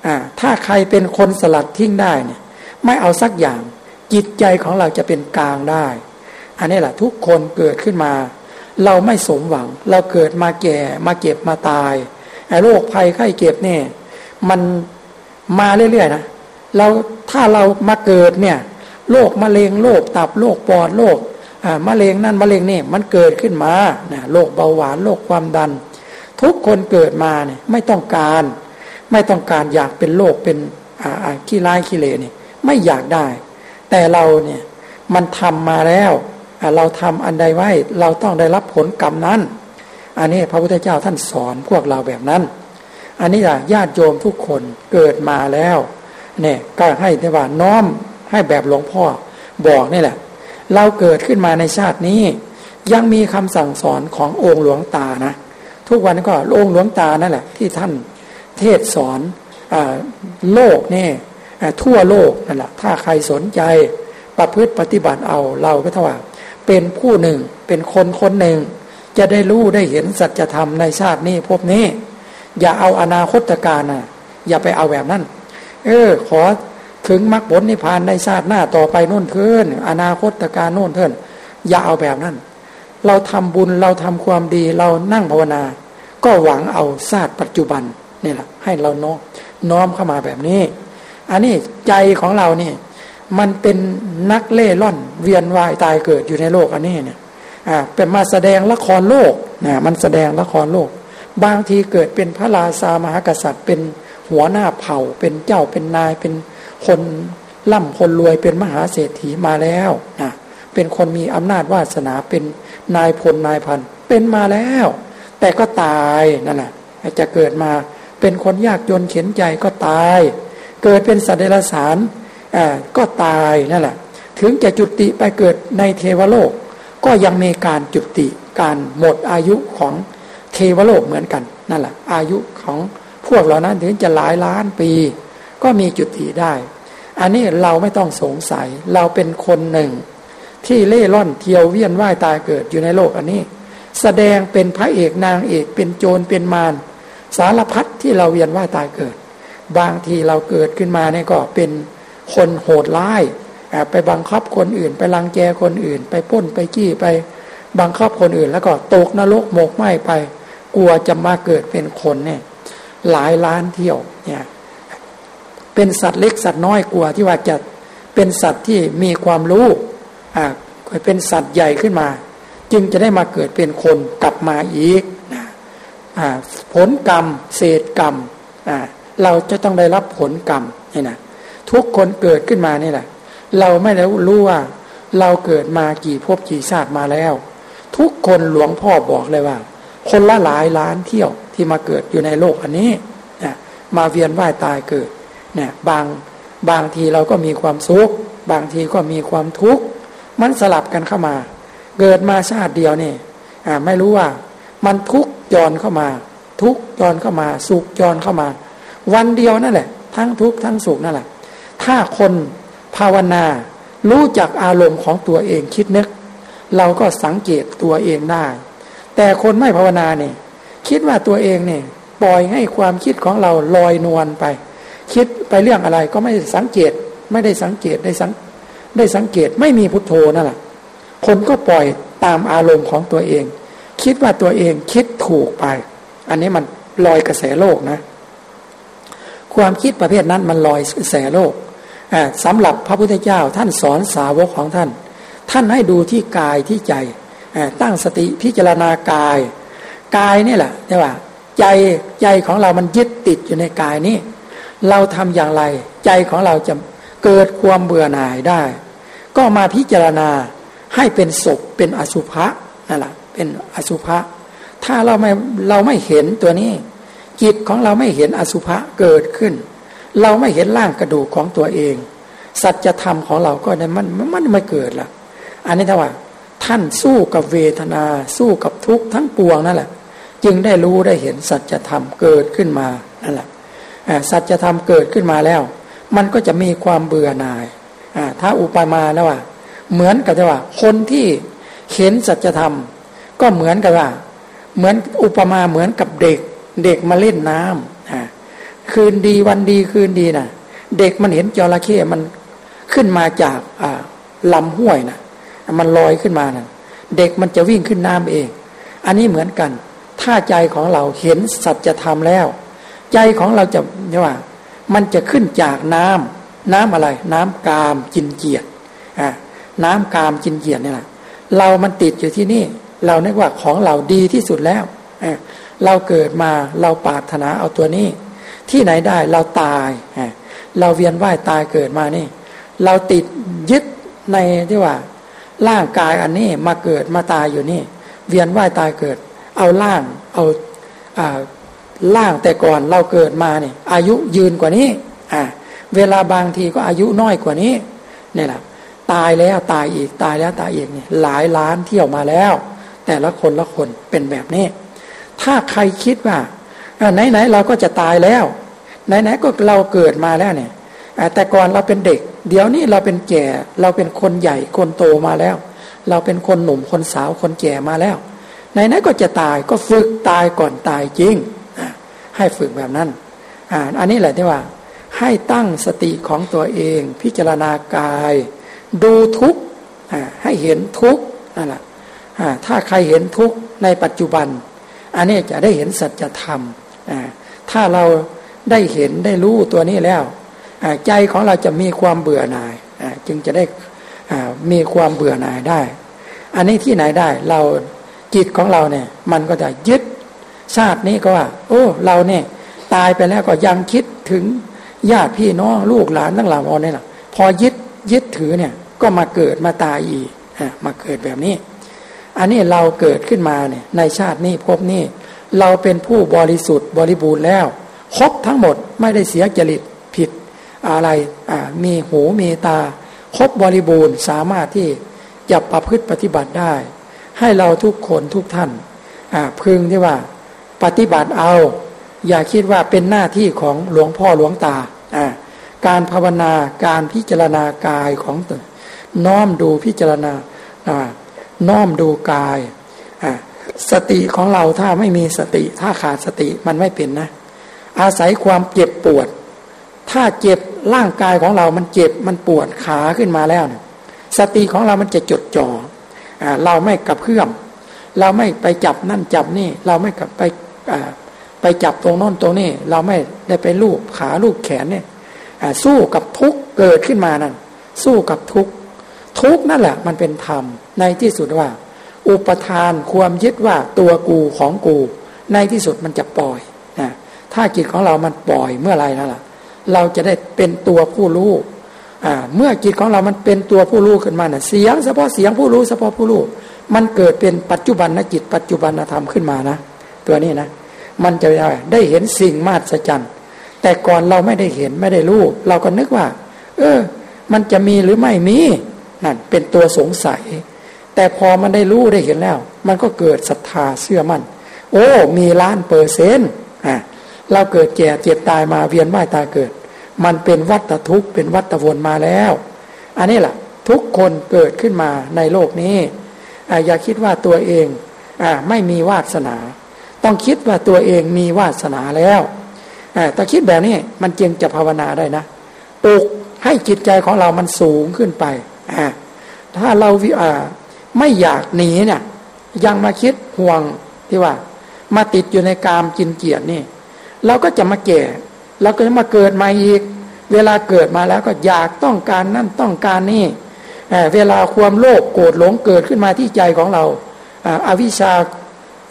อ่าถ้าใครเป็นคนสลัดทิ้งได้เนี่ยไม่เอาสักอย่าง จิตใจของเราจะเป็นกลางได้ อันนี้แหละทุกคนเกิดขึ้นมา เราไม่สมหวัง เราเกิดมาแก่มาเก็บมาตายไอ้โรคภัยไข้เจ็บเนี่ยมันมาเรื่อยๆนะ เราถ้าเรามาเกิดเนี่ยโรคมะเร็งโรคตับโรคปอดโรคมะเร็งนั่นมะเร็งนี่มันเกิดขึ้นมาโรคเบาหวานโรคความดัน ทุกคนเกิดมาเนี่ยไม่ต้องการ ไม่ต้องการอยากเป็นโรคเป็นขี้ร้ายขี้เลนี่ไม่อยากได้ แต่เราเนี่ยมันทำมาแล้วเราทำอันใดไว้เราต้องได้รับผลกรรมนั้น อันนี้พระพุทธเจ้าท่านสอนพวกเราแบบนั้น อันนี้ญาติโยมทุกคนเกิดมาแล้ว เนี่ยก็ให้ได้ว่าน้อมให้แบบหลวงพ่อบอกนี่แหละ เราเกิดขึ้นมาในชาตินี้ ยังมีคำสั่งสอนขององค์หลวงตานะ ทุกวันก็องค์หลวงตานั่นแหละ ที่ท่านเทศสอนอโลกนี่ทั่วโลกนั่นแหละถ้าใครสนใจประพฤติปฏิบัติเอาเราก็ถว่าเป็นผู้หนึ่งเป็นคนคนหนึ่ง จะได้รู้ได้เห็นสัจธรรมในชาตินี้พบนี้ อย่าเอาอนาคตการนะอย่าไปเอาแบบนั้น เออ ขอถึงมรรคผลนิพพานในชาติหน้าต่อไปโน่นเทินอนาคตการโน่นเทินอย่าเอาแบบนั้น เราทำบุญเราทำความดีเรานั่งภาวนา ก็หวังเอาชาติปัจจุบันนี่แหละให้เราน้อมน้อมเข้ามาแบบนี้ อันนี้ใจของเราเนี่ยมันเป็นนักเล่ร่อนเวียนว่ายตายเกิดอยู่ในโลกอันนี้เนี่ยอ่าเป็นมาแสดงละครโลกนะมันแสดงละครโลก บางทีเกิดเป็นพระราชามหากษัตริย์เป็น หัวหน้าเผ่าเป็นเจ้าเป็นนายเป็นคนร่ำคนรวยเป็นมหาเศรษฐีมาแล้วนะเป็นคนมีอำนาจวาสนาเป็นนายพลนายพันเป็นมาแล้ว แต่ก็ตายนั่นแหละจะเกิดมาเป็นคนยากจนเข็นใจก็ตาย เกิดเป็นสัตว์เดรัจฉานก็ตายนั่นแหละ ถึงจะจุติไปเกิดในเทวโลก ก็ยังมีการจุติการหมดอายุของเทวโลกเหมือนกันนั่นแหละอายุของ พวกเรานั้นถึงจะหลายล้านปี ก็มีจุติได้ อันนี้เราไม่ต้องสงสัย เราเป็นคนหนึ่ง ที่เล่ร่อนเที่ยวเวียนว่ายตายเกิดอยู่ในโลกอันนี้ แสดงเป็นพระเอกนางเอกเป็นโจรเป็นมารสารพัดที่เราเวียนว่ายตายเกิด บางทีเราเกิดขึ้นมาเนี่ยก็เป็นคนโหดร้ายไปบังคับคนอื่น ไปลังแกคนอื่น ไปป้นไปจี้ไปบังคับคนอื่น แล้วก็ตกนรกหมกไหมไป กลัวจะมาเกิดเป็นคนเนี่ย หลายล้านเที่ยวเนี่ยเป็นสัตว์เล็กสัตว์น้อยกลัวที่ว่าจะเป็นสัตว์ที่มีความรู้อ่าเป็นสัตว์ใหญ่ขึ้นมา จึงจะได้มาเกิดเป็นคนกลับมาอีกนะผลกรรมเศษกรรมเราจะต้องได้รับผลกรรมนี่นะทุกคนเกิดขึ้นมานี่แหละ เราไม่ได้รู้ว่า เราเกิดมากี่ภพกี่ชาติมาแล้ว ทุกคนหลวงพ่อบอกเลยว่า คนละหลายล้านเที่ยว ที่มาเกิดอยู่ในโลกอันนี้นะมาเวียนว่ายตายเกิดเนี่ยบางบางทีเราก็มีความสุข บางทีก็มีความทุกข์ มันสลับกันเข้ามา เกิดมาชาติเดียวนี่ไม่รู้ว่า มันทุกจรเข้ามา ทุกจรเข้ามา สุขจรเข้ามา วันเดียวนั่นแหละ ทั้งทุกข์ทั้งสุขนั่นแหละ ถ้าคนภาวนารู้จักอารมณ์ของตัวเองคิดนึก เราก็สังเกตตัวเองได้ แต่คนไม่ภาวนาเนี่ย คิดว่าตัวเองเนี่ยปล่อยให้ความคิดของเราลอยนวลไป คิดไปเรื่องอะไรก็ไม่สังเกตไม่ได้สังเกตได้สังได้สังเกตไม่มีพุทโธนั่นแหละคนก็ปล่อยตามอารมณ์ของตัวเอง คิดว่าตัวเองคิดถูกไป อันนี้มันลอยกระแสโลกนะ ความคิดประเภทนั้นมันลอยกระแสโลกสำหรับพระพุทธเจ้าท่านสอนสาวกของท่าน ท่านให้ดูที่กายที่ใจตั้งสติพิจารณากาย กายนี่แหละใช่ป่ะใจใจของเรามันยึดติดอยู่ในกายนี้ เราทำอย่างไร ใจของเราจะเกิดความเบื่อหน่ายได้ ก็มาพิจารณาให้เป็นศพเป็นอสุภะนั่นแหละเป็นอสุภะถ้าเราไม่เราไม่เห็นตัวนี้ จิตของเราไม่เห็นอสุภะเกิดขึ้น เราไม่เห็นร่างกระดูกของตัวเอง สัจธรรมของเราก็มันมันไม่เกิดละอันนี้ถ้าว่า ท่านสู้กับเวทนา สู้กับทุกข์ทั้งปวงนั่นแหละ จึงได้รู้ได้เห็นสัจธรรมเกิดขึ้นมานั่นแหละสัจธรรมเกิดขึ้นมาแล้ว มันก็จะมีความเบื่อหน่ายถ้าอุปมาแล้วว่า เหมือนกับว่า คนที่เห็นสัจธรรม ก็เหมือนกับว่า เหมือนอุปมาเหมือนกับเด็ก เด็กมาเล่นน้ำคืนดีวันดีคืนดีนะ่ะ เด็กมันเห็นจระเข้มันขึ้นมาจากลำห้วยนะ่ะ มันลอยขึ้นมานะ่ะ เด็กมันจะวิ่งขึ้นน้ำเอง อันนี้เหมือนกัน ถ้าใจของเราเห็นสัจธรรมแล้ว ใจของเราจะเนี่ยว่า มันจะขึ้นจากน้ำน้ำอะไร น้ำกามจินเกียรติอ่าน้ำกามจินเกียรตินี่แหละเรามันติดอยู่ที่นี่ เราเนึกว่าของเราดีที่สุดแล้วเราเกิดมาเราปรารถนาเอาตัวนี้ ที่ไหนได้เราตายเราเวียนว่ายตายเกิดมานี่ เราติดยึดในที่ว่า ร่างกายอันนี้มาเกิดมาตายอยู่นี่ เวียนว่ายตายเกิด เอาร่าง เอาร่างแต่ก่อนเราเกิดมาเนี่ย อายุยืนกว่านี้อ่าเวลาบางทีก็อายุน้อยกว่านี้เนี่ยแหละตายแล้วตายอีกตายแล้วตายอีกเนี่ยหลายล้านเที่ยวมาแล้ว แต่ละคนละคนเป็นแบบนี้ ถ้าใครคิดว่าไหนๆเราก็จะตายแล้ว ไหนๆก็เราเกิดมาแล้วเนี่ยแต่ก่อนเราเป็นเด็ก เดี๋ยวนี้เราเป็นแก่ เราเป็นคนใหญ่คนโตมาแล้ว เราเป็นคนหนุ่มคนสาวคนแก่มาแล้ว ไหนๆก็จะตายก็ฝึกตายก่อนตายจริง ให้ฝึกแบบนั้นอันนี้แหละที่ว่า ให้ตั้งสติของตัวเอง พิจารณากาย ดูทุกให้เห็นทุกนั่นแหละถ้าใครเห็นทุกในปัจจุบัน อันนี้จะได้เห็นสัจธรรมถ้าเราได้เห็นได้รู้ตัวนี้แล้ว ใจของเราจะมีความเบื่อหน่ายจึงจะได้มีความเบื่อหน่ายได้ อันนี้ที่ไหนได้เรา จิตของเราเนี่ย มันก็จะยึดชาตินี้ก็ว่า โอ้ เราเนี่ย ตายไปแล้วก็ยังคิดถึงญาติพี่น้องลูกหลานทั้งหลายเอาเนี่ยนะพอยึดยึดถือเนี่ย ก็มาเกิดมาตายอีกมาเกิดแบบนี้ อันนี้เราเกิดขึ้นมาเนี่ย ในชาตินี้พบนี้เราเป็นผู้บริสุทธิ์บริบูรณ์แล้วครบทั้งหมดไม่ได้เสียจริตผิดอะไรมีหูมีตาครบบริบูรณ์สามารถที่จะประพฤติปฏิบัติได้ ให้เราทุกคนทุกท่านพึงที่ว่าปฏิบัติเอา อย่าคิดว่าเป็นหน้าที่ของหลวงพ่อหลวงตา การภาวนาการพิจารณากายของตนน้อมดูพิจารณาน้อมดูกาย สติของเราถ้าไม่มีสติ ถ้าขาดสติมันไม่เป็นนะ อาศัยความเจ็บปวด ถ้าเจ็บร่างกายของเรามันเจ็บมันปวดขาขึ้นมาแล้ว สติของเรามันจะจดจอ่อ เราไม่กับเพื่อมเราไม่ไปจับนั่นจับนี่ เราไม่กับไปไปจับตรงโน้นตรงนี้ เราไม่ได้ไปลูบขาลูบแขนเนี่ยสู้กับทุกเกิดขึ้นมานั่นสู้กับทุกทุกนั่นแหละมันเป็นธรรมในที่สุดว่า อุปทานความยึดว่าตัวกูของกู ในที่สุดมันจะปล่อยนะถ้าจิตของเรามันปล่อยเมื่อไรนั่นแหละเราจะได้เป็นตัวผู้รู้ เมื่อจิตของเรามันเป็นตัวผู้รู้ขึ้นมาเน่ยเสียงเฉพาะเสียงผู้รู้เฉพาะผู้รู้มันเกิดเป็นปัจจุบันนจิต ปัจจุบันธรรมขึ้นมานะ ตัวนี้นะ มันจะได้เห็นสิ่งมาศจรรย์แต่ก่อนเราไม่ได้เห็นไม่ได้รู้ เราก็นึกว่า เออ มันจะมีหรือไม่มีนั่นเป็นตัวสงสัย แต่พอมันได้รู้ได้เห็นแล้ว มันก็เกิดศรัทธาเชื่อมัน่น โอ้ มีล้านเปอร์เซนต์อะเราเกิดแก่เจ็บตายมาเวียนว่ายตายเกิด มันเป็นวัฏทุกข์เป็นวัฏวนมาแล้ว อันนี้แหละทุกคนเกิดขึ้นมาในโลกนี้ออย่าคิดว่าตัวเองอไม่มีวาสนา ต้องคิดว่าตัวเองมีวาสนาแล้วแต่คิดแบบนี้มันจึงจะภาวนาได้นะปลุกให้จิตใจของเรามันสูงขึ้นไปถ้าเราไม่อยากหนีเนี่ยยังมาคิดห่วงที่ว่า มาติดอยู่ในกามกินเกียรตินี่ เราก็จะมาแก่ เราก็จะมาเกิดมาอีก เวลาเกิดมาแล้วก็อยากต้องการนั่นต้องการนี่เวลาความโลภโกรธหลงเกิดขึ้นมาที่ใจของเราอาวิชชา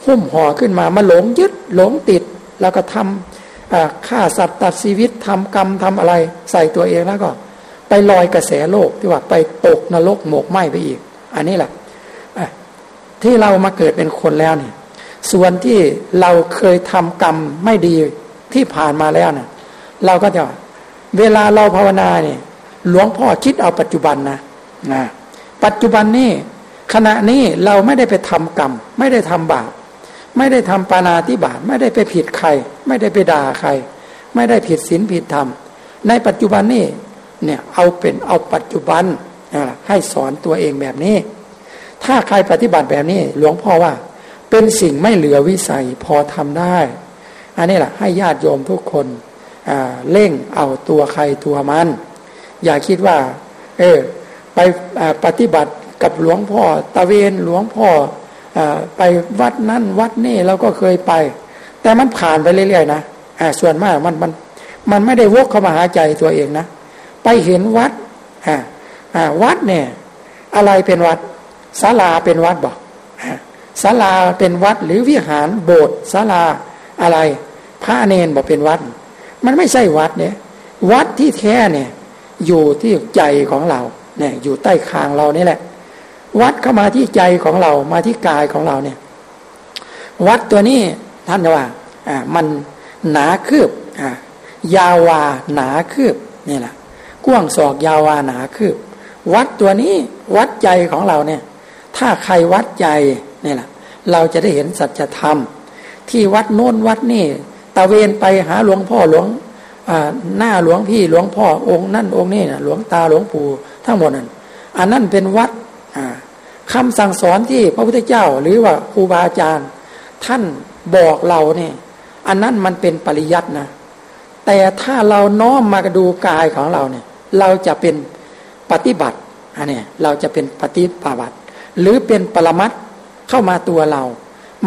หุ้มห่อขึ้นมามาหลงยึดหลงติด แล้วก็ทำฆ่าสัตว์ตัดชีวิตทำกรรมทำอะไร ใส่ตัวเองแล้วก็ ไปลอยกระแสโลกที่ว่าไปตกนรกหมกไหมไปอีก อันนี้แหละที่เรามาเกิดเป็นคนแล้วเนี่ยส่วนที่เราเคยทำกรรมไม่ดีที่ผ่านมาแล้วเนี่ย เราก็จะเวลาเราภาวนาเนี่ยหลวงพ่อคิดเอาปัจจุบันนะนะปัจจุบันนี้ขณะนี้เราไม่ได้ไปทำกรรม ไม่ได้ทำบาปไม่ได้ทำปานาธิบาตไม่ได้ไปผิดใคร ไม่ได้ไปด่าใคร ไม่ได้ผิดศีลผิดธรรม ในปัจจุบันนี้เนี่ยเอาเป็นเอาปัจจุบันให้สอนตัวเองแบบนี้ ถ้าใครปฏิบัติแบบนี้ หลวงพ่อว่า เป็นสิ่งไม่เหลือวิสัยพอทำได้ อันนี้แหละให้ญาติโยมทุกคน เร่งเอาตัวใครตัวมัน อย่าคิดว่า เออ ไปปฏิบัติกับหลวงพ่อตะเวนหลวงพ่ออไปวัดนั่นวัดนี่เราก็เคยไป แต่มันผ่านไปเรื่อยๆนะส่วนมากมันมันมันไม่ได้วกเข้ามาหาใจตัวเองนะ ไปเห็นวัดวัดเนี่ย อะไรเป็นวัดศาลาเป็นวัดบอกศาลาเป็นวัดหรือวิหารโบสถ์ศาลาอะไร พระเนนบอกเป็นวัด มันไม่ใช่วัดเนี่ย วัดที่แท้เนี่ย อยู่ที่ใจของเราเนี่ย อยู่ใต้คางเรานี่แหละ วัดเข้ามาที่ใจของเรามาที่กายของเราเนี่ย วัดตัวนี้ท่านว่า อ่า มันหนาคืบ อ่า ยาวาหนาคืบนี่แหละกว้างศอกยาวาหนาคืบ วัดตัวนี้วัดใจของเราเนี่ย ถ้าใครวัดใจนี่แหละเราจะได้เห็นสัจธรรม ที่วัดโน้นวัดนี่ ตะเวนไปหาหลวงพ่อหลวงหน้าหลวงพี่หลวงพ่อองค์นั่นองค์นี่นะหลวงตาหลวงปู่ทั้งหมดนั้นอันนั้นเป็นวัดคำสั่งสอนที่พระพุทธเจ้าหรือว่าครูบาอาจารย์ ท่านบอกเราเนี่ยอันนั้นมันเป็นปริยัตินะ แต่ถ้าเราน้อมมาดูกายของเราเนี่ย เราจะเป็นปฏิบัติอันนี้เราจะเป็นปฏิปบัติ หรือเป็นปรมัตเข้ามาตัวเรา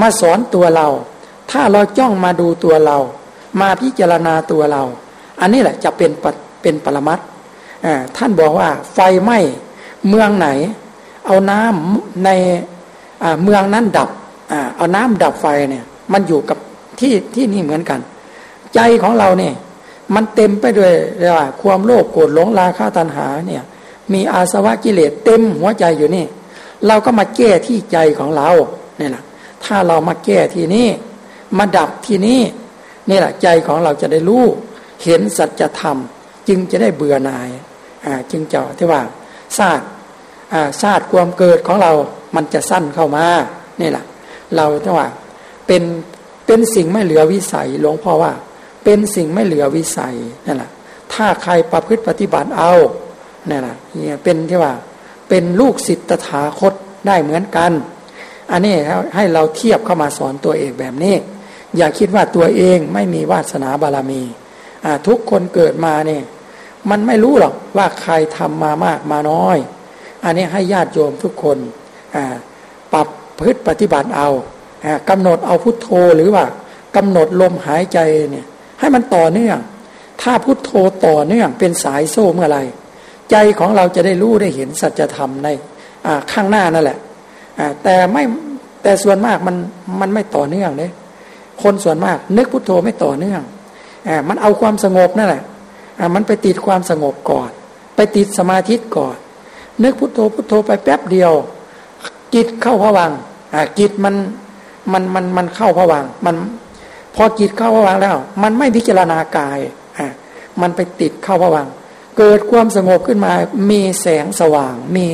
มาสอนตัวเรา ถ้าเราจ้องมาดูตัวเรา มาพิจารณาตัวเรา อันนี้แหละจะเป็นเป็นปรมัตท่านบอกว่าไฟไหม้เมืองไหน เอาน้ำในเมืองนั้นดับเอาน้ำดับไฟเนี่ย มันอยู่กับที่ที่นี่เหมือนกัน ใจของเราเนี่ย มันเต็มไปด้วยเรียกว่าความโลภโกรธหลงราคะตัณหาเนี่ย มีอาสวะกิเลสเต็มหัวใจอยู่นี่ เราก็มาแก้ที่ใจของเราเนี่ยนะถ้าเรามาแก้ที่นี่ มาดับที่นี่นี่แหละใจของเราจะได้รู้ เห็นสัจธรรม จึงจะได้เบื่อหน่ายอ่าจึงจะที่ว่าศาสตร์อ่าศาสตร์ความเกิดของเรามันจะสั้นเข้ามานี่แหละ เราที่ว่าเป็นเป็นสิ่งไม่เหลือวิสัยหลวงพ่อว่า เป็นสิ่งไม่เหลือวิสัยนั่นแหละถ้าใครประพฤติปฏิบัติเอานี่แหละเนี่ยเป็นที่ว่าเป็นลูกศิษย์ตถาคตได้เหมือนกัน อันนี้ให้เราเทียบเข้ามาสอนตัวเองแบบนี้ อย่าคิดว่าตัวเองไม่มีวาสนาบารมีทุกคนเกิดมาเนี่ยมันไม่รู้หรอกว่าใครทำมามากมาน้อย อันนี้ให้ญาติโยมทุกคนปรับพฤติปฏิบัติเอากำหนดเอาพุทโธหรือว่ากำหนดลมหายใจเนี่ยให้มันต่อเนื่อง ถ้าพุทโธต่อเนื่องเป็นสายโซ่เมื่อไรใจของเราจะได้รู้ได้เห็นสัจธรรมในข้างหน้านั่นแหละแต่ไม่แต่ส่วนมากมันมันไม่ต่อเนื่องเลย คนส่วนมาก นึกพุทโธไม่ต่อเนื่องอมันเอาความสงบนั่นแหละมันไปติดความสงบก่อน ไปติดสมาธิก่อน นึกพุทโธพุทโธไปแป๊บเดียว จิตเข้าผวังจิตมันมันมันมันเข้าผวังมันพอจิตเข้าผวังแล้ว มันไม่พิจารณากายอ่ามันไปติดเข้าผวังเกิดความสงบขึ้นมา มีแสงสว่าง มี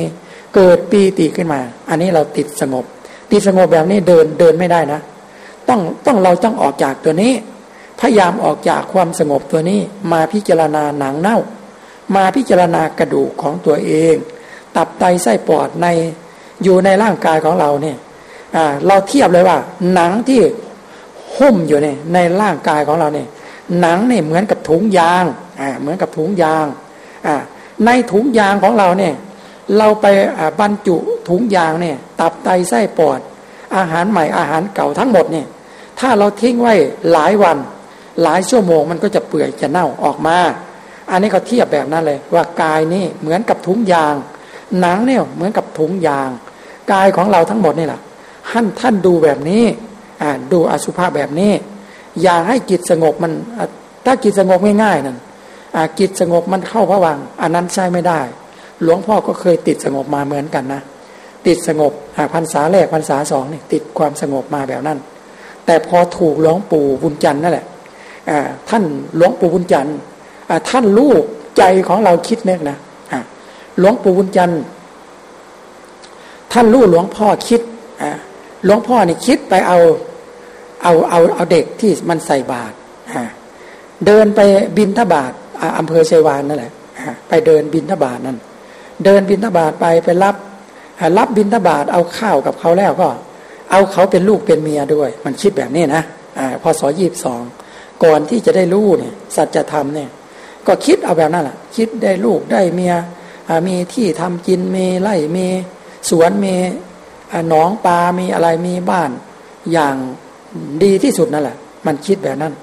เกิดปีติขึ้นมา อันนี้เราติดสงบ ติดสงบแบบนี้เดินเดินไม่ได้นะ ต้องต้องเราต้องออกจากตัวนี้ พยายามออกจากความสงบตัวนี้ มาพิจารณาหนังเน่า มาพิจารณากระดูกของตัวเอง ตับไตไส้ปอดในอยู่ในร่างกายของเราเนี่ยเราเทียบเลยว่า หนังที่หุ้มอยู่เนี่ยในร่างกายของเราเนี่ยหนังเนี่ยเหมือนกับถุงยางอ่าเหมือนกับถุงยางอ่าในถุงยางของเราเนี่ยเราไปบรรจุถุงยางเนี่ยตับไตไส้ปอด อาหารใหม่อาหารเก่าทั้งหมดเนี่ย ถ้าเราทิ้งไว้หลายวัน หลายชั่วโมงมันก็จะเปื่อยจะเน่าออกมา อันนี้เขาเทียบแบบนั้นเลย ว่ากายนี่เหมือนกับถุงยาง หนังเนี่ยเหมือนกับถุงยาง กายของเราทั้งหมดนี่แหละท่านท่านดูแบบนี้ดูอสุภะแบบนี้ อย่าให้จิตสงบมัน ถ้าจิตสงบง่ายๆนั่นจิตสงบมันเข้าพระวัง อันนั้นใช่ไม่ได้ หลวงพ่อก็เคยติดสงบมาเหมือนกันนะ ติดสงบพรรษาแรกพรรษาสองนี่ติดความสงบมาแบบนั้น แต่พอถูกหลวงปู่บุญจันทร์นั่นแหละท่านหลวงปู่บุญจันทร์ท่านรู้ใจของเราคิดเนี่ยนะหลวงปู่บุญจันทร์ท่านรู้หลวงพ่อคิดหลวงพ่อนี่คิดไปเอาเอาเอาเอาเด็กที่มันใส่บาตรเดินไปบินทบาทอำเภอชัยวานนั่นแหละไปเดินบินทบาทนั่นเดินบินทบาทไปไปรับรับบินทบาทเอาข้าวกับเขาแล้วก็ เอาเขาเป็นลูกเป็นเมียด้วย มันคิดแบบนี้นะอพอสอยี่บสองก่อนที่จะได้ลูกเนี่ยสัจธรรมเนี่ย ก็คิดเอาแบบนั้นแหละคิดได้ลูกได้เมียมีที่ทำกินมีไร่มีสวนมีหนองปลามีอะไรมีบ้านอย่างดีที่สุดนั่นแหละ มันคิดแบบนั้น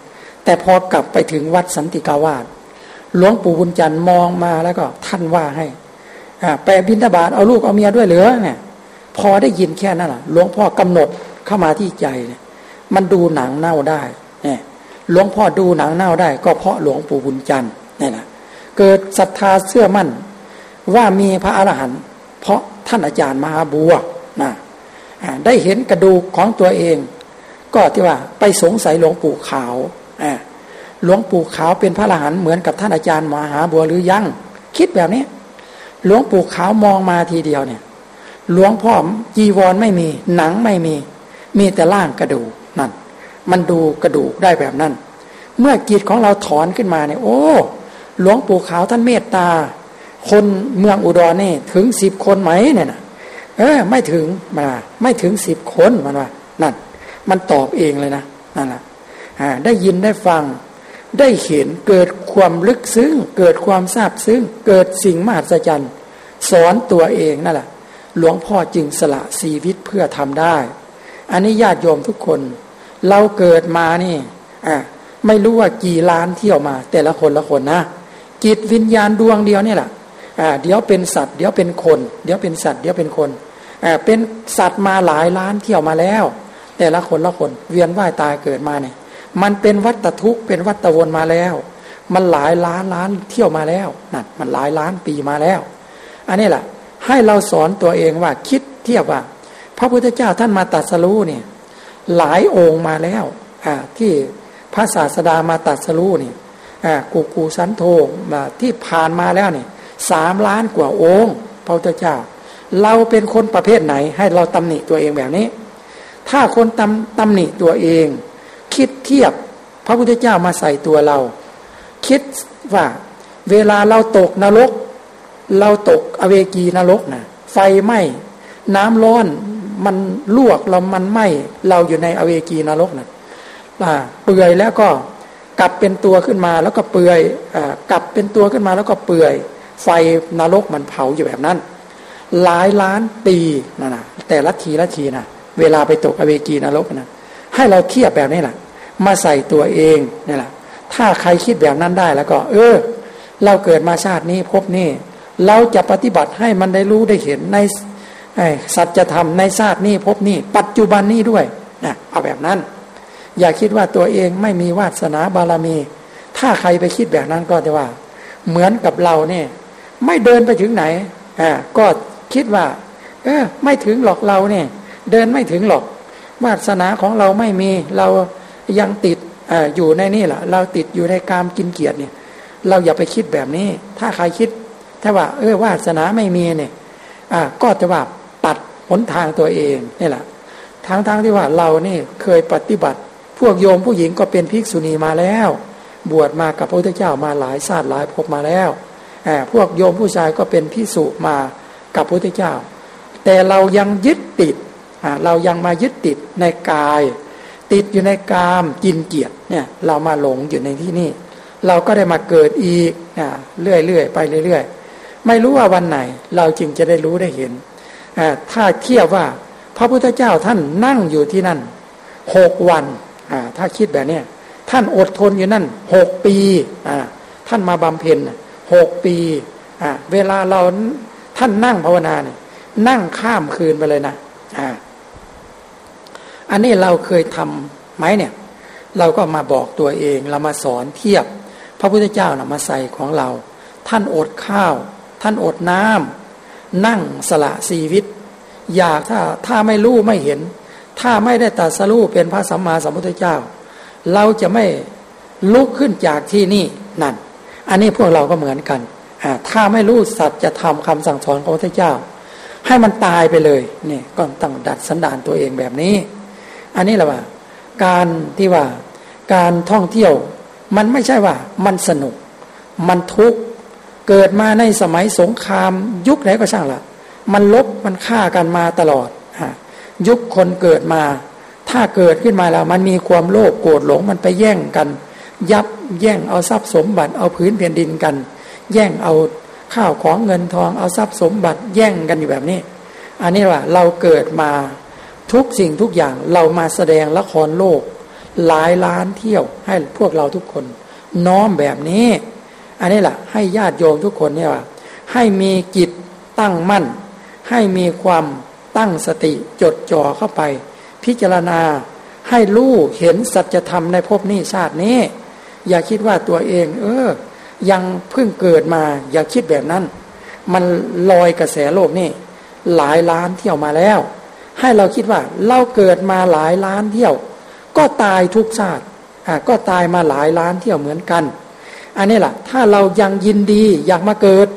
แต่พอกลับไปถึงวัดสันติกาวาสหลวงปู่บุญจันทร์มองมาแล้วก็ท่านว่าให้ไปบินทบาทเอาลูกเอาเมียด้วยเหลือเนี่ย พอได้ยินแค่นั้นแหละหลวงพ่อกำหนดเข้ามาที่ใจเนี่ยมันดูหนังเน่าได้เนี่ยหลวงพ่อดูหนังเน่าได้ ก็เพราะหลวงปู่บุญจันทร์นี่แหละเกิดศรัทธาเชื่อมั่น ว่ามีพระอรหันต์เพราะท่านอาจารย์มหาบัวนะได้เห็นกระดูกของตัวเอง ก็ที่ว่าไปสงสัยหลวงปู่ขาวหลวงปู่ขาวเป็นพระอรหันต์เหมือนกับท่านอาจารย์มหาบัวหรือยัง คิดแบบนี้หลวงปู่ขาวมองมาทีเดียวเนี่ย หลวงพ่อจีวรไม่มี หนังไม่มี มีแต่ร่างกระดูกนั่น มันดูกระดูกได้แบบนั้น เมื่อจิตของเราถอนขึ้นมาเนี่ย โอ้ หลวงปู่ขาวท่านเมตตา คนเมืองอุดรนี่ถึงสิบคนไหมเนี่ยนะเออ ไม่ถึงมาไม่ถึงสิบคนมันว่านั่น มันตอบเองเลยนะนั่นแหละได้ยินได้ฟัง ได้เห็นเกิดความลึกซึ้งเกิดความทราบซึ้งเกิดสิ่งมหัศจรรย์ สอนตัวเองนั่นแหละ หลวงพ่อจึงสละชีวิตเพื่อทำได้ อันนี้ญาติโยมทุกคน เราเกิดมานี่อะไม่รู้ว่ากี่ล้านเที่ยวมา แต่ละคนละคนนะจิตวิญญาณดวงเดียวนี่แหละอ่าเดี๋ยวเป็นสัตว์เดี๋ยวเป็นคน เดี๋ยวเป็นสัตว์เดี๋ยวเป็นคนอ่าเป็นสัตว์มาหลายล้านเที่ยวมาแล้ว แต่ละคนละคน เวียนว่ายตายเกิดมาเนี่ยมันเป็นวัฏทุกข์เป็นวัฏวนมาแล้ว มันหลายล้านล้านเที่ยวมาแล้วนั่นมันหลายล้านปีมาแล้ว อันนี้แหละ ให้เราสอนตัวเองว่าคิดเทียบว่า พระพุทธเจ้าท่านมาตัดสรู้เนี่ยหลายองค์มาแล้วอ่าที่พระศาสดามาตัดสรู้เนี่ยอ่ากูกูสันโธมาที่ผ่านมาแล้วเนี่ยสามล้านกว่าองค์พระพุทธเจ้า เราเป็นคนประเภทไหน ให้เราตำหนิตัวเองแบบนี้ ถ้าคนตำตำหนิตัวเอง คิดเทียบพระพุทธเจ้ามาใส่ตัวเรา คิดว่าเวลาเราตกนรก เราตกอเวกีนรกนะไฟไหม้น้ำร้อนมันลวกเรามันไหม้เราอยู่ในอเวกีนรกนะเปื่อยแล้วก็กลับเป็นตัวขึ้นมาแล้วก็เปื่อยอกลับเป็นตัวขึ้นมาแล้วก็เปื่อย ไฟนรกมันเผาอยู่แบบนั้น หลายล้านปีนะนะแต่ละทีละทีนะเวลาไปตกอเวกีนรกนะให้เราเทียบแบบนี้แหละมาใส่ตัวเองนี่แหละถ้าใครคิดแบบนั้นได้แล้วก็ เออ เราเกิดมาชาตินี้พบนี่ เราจะปฏิบัติให้มันได้รู้ได้เห็นในสัจธรรมในชาตินี้พบนี่ปัจจุบันนี้ด้วยนะเอาแบบนั้น อย่าคิดว่าตัวเองไม่มีวาสนาบารมี ถ้าใครไปคิดแบบนั้นก็จะว่า เหมือนกับเราเนี่ย ไม่เดินไปถึงไหนอ่าก็คิดว่า เออไม่ถึงหรอกเราเนี่ย เดินไม่ถึงหรอก วาสนาของเราไม่มีเรายังติดออยู่ในนี่แหละเราติดอยู่ในกามกินเกียรติเนี่ย เราอย่าไปคิดแบบนี้ ถ้าใครคิด ถ้าว่า เออวาสนาไม่มีเนี่ยอ่าก็จะว่าปัดหนทางตัวเองนี่แหละทั้งๆทที่ว่าเรานี่เคยปฏิบัติ พวกโยมผู้หญิงก็เป็นภิกษุณีมาแล้ว บวชมากับพระพุทธเจ้ามาหลายชาติหลายภพมาแล้วอพวกโยมผู้ชายก็เป็นพิสุมากับพระพุทธเจ้า แต่เรายังยึดติดเรายังมายึดติดในกาย ติดอยู่ในกามกินเกียรติเนี่ยเรามาหลงอยู่ในที่นี่ เราก็ได้มาเกิดอีกเรื่อยๆไปเรื่อยๆ ไม่รู้ว่าวันไหน เราจึงจะได้รู้ได้เห็น ถ้าเทียบว่าพระพุทธเจ้าท่านนั่งอยู่ที่นั่นหกวันถ้าคิดแบบนี้ท่านอดทนอยู่นั่นหกปีท่านมาบำเพ็ญหกปีเวลาเราท่านนั่งภาวนาเนี่ยนั่งข้ามคืนไปเลยนะอันนี้เราเคยทำไหมเนี่ย เราก็มาบอกตัวเองเรามาสอนเทียบ พระพุทธเจ้านะมาใส่ของเรา ท่านอดข้าว ท่านอดน้ำนั่งสละชีวิต อยากถ้าถ้าไม่รู้ไม่เห็น ถ้าไม่ได้ตัดสรู้เป็นพระสัมมาสัมพุทธเจ้า เราจะไม่ลุกขึ้นจากที่นี่นั่น อันนี้พวกเราก็เหมือนกันถ้าไม่รู้สัจจะทำคำสั่งสอนของพระพุทธเจ้า ให้มันตายไปเลยนี่ก็ต้องดัดสันดานตัวเองแบบนี้ อันนี้แหละว่า การที่ว่าการท่องเที่ยว มันไม่ใช่ว่า มันสนุก มันทุกข์ เกิดมาในสมัยสงคราม ยุคไหนก็ช่างละมันลบมันฆ่ากันมาตลอดยุคคนเกิดมา ถ้าเกิดขึ้นมาแล้วมันมีความโลภโกรธหลงมันไปแย่งกัน ยับแย่งเอาทรัพย์สมบัติเอาพื้นแผ่นดินกัน แย่งเอาข้าวของเงินทองเอาทรัพย์สมบัติแย่งกันอยู่แบบนี้ อันนี้ว่าเราเกิดมาทุกสิ่งทุกอย่างเรามาแสดงละครโลก หลายล้านเที่ยวให้พวกเราทุกคน น้อมแบบนี้ อันนี้แหละให้ญาติโยมทุกคนเนี่ยว่า ให้มีจิตตั้งมั่น ให้มีความตั้งสติจดจ่อเข้าไป พิจารณาให้รู้เห็นสัจธรรมในภพนี้ชาตินี้ อย่าคิดว่าตัวเอง เออ ยังเพิ่งเกิดมา อย่าคิดแบบนั้น มันลอยกระแสโลกนี่หลายล้านเที่ยวมาแล้ว ให้เราคิดว่าเราเกิดมาหลายล้านเที่ยว ก็ตายทุกชาติอ่าก็ตายมาหลายล้านเที่ยวเหมือนกัน อันนี้แหละถ้าเรายังยินดีอยากมาเกิด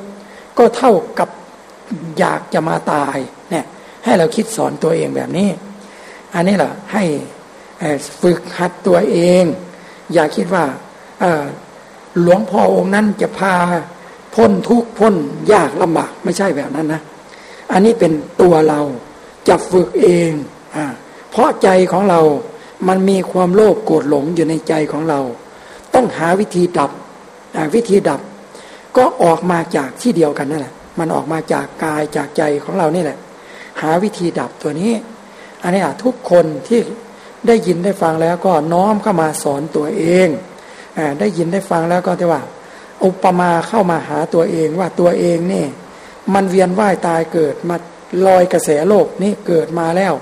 ก็เท่ากับอยากจะมาตายเนี่ยให้เราคิดสอนตัวเองแบบนี้ อันนี้แหละให้ฝึกหัดตัวเอง อย่าคิดว่าหลวงพ่อองค์นั้นจะพาพ้นทุกพ้นยากลำบากไม่ใช่แบบนั้นนะ อันนี้เป็นตัวเราจะฝึกเองอเพราะใจของเรามันมีความโลภโกรธหลงอยู่ในใจของเรา ต้องหาวิธีดับ วิธีดับก็ออกมาจากที่เดียวกันนั่นแหละ มันออกมาจากกายจากใจของเรานี่แหละ หาวิธีดับตัวนี้ อันนี้ทุกคนที่ได้ยินได้ฟังแล้วก็น้อมเข้ามาสอนตัวเองอได้ยินได้ฟังแล้วก็ที่ว่า อุปมาเข้ามาหาตัวเองว่าตัวเองนี่มันเวียนว่ายตายเกิดมาลอยกระแสโลกนี่เกิดมาแล้ว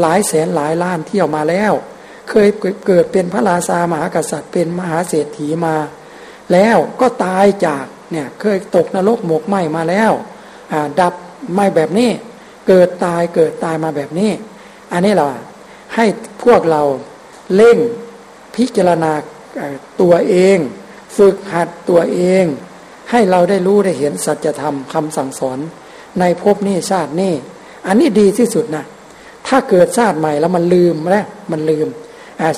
หลายแสนหลายล้านเที่ยวมาแล้ว เคยเกิดเป็นพระราชามหากษัตริย์เป็นมหาเศรษฐีมา แล้วก็ตายจากเนี่ยเคยตกนรกหมกไหมมาแล้วดับไม่แบบนี้ เกิดตายเกิดตายมาแบบนี้ อันนี้เราให้พวกเราเล่งพิจารณาตัวเอง ฝึกหัดตัวเอง ให้เราได้รู้ได้เห็นสัจธรรมคำสั่งสอน ในภพนี้ชาตินี้อันนี้ดีที่สุดนะถ้าเกิดชาติใหม่แล้วมันลืมแล้วมันลืม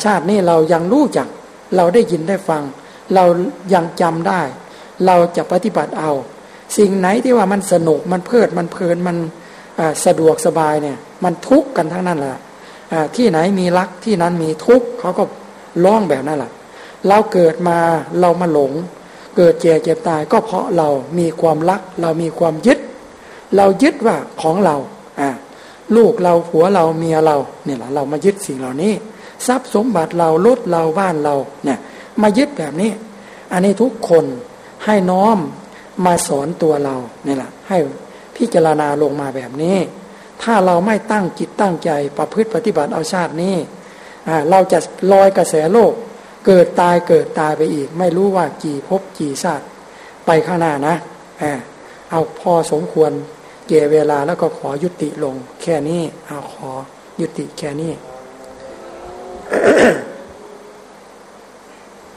ชาตินี้เรายังรู้จักเราได้ยินได้ฟัง เรายังจำได้ เราจะปฏิบัติเอา สิ่งไหนที่ว่ามันสนุกมันเพลิดมันเพลินมันสะดวกสบายเนี่ยมันทุกข์กันทั้งนั้นแหละที่ไหนมีรักที่นั้นมีทุกข์เขาก็ร้องแบบนั้นแหละเราเกิดมาเรามาหลง เกิดเจ็บเจ็บตายก็เพราะเรามีความรัก เรามีความยึด เรายึดว่าของเราอ่าลูกเราผัวเราเมียเราเนี่ยแหละเรามายึดสิ่งเหล่านี้ ทรัพย์สมบัติเรารถเราบ้านเราเนี่ย มายึดแบบนี้ อันนี้ทุกคนให้น้อมมาสอนตัวเราเนี่ยแหละให้พิจารณาลงมาแบบนี้ ถ้าเราไม่ตั้งจิตตั้งใจประพฤติปฏิบัติเอาชาตินี้เราจะลอยกระแสโลก เกิดตายเกิดตายไปอีก ไม่รู้ว่ากี่ภพกี่ชาติไปข้างหน้านะเอาพอสมควรเกี่เวลาแล้วก็ขอยุติลง แค่นี้เอาขอยุติแค่นี้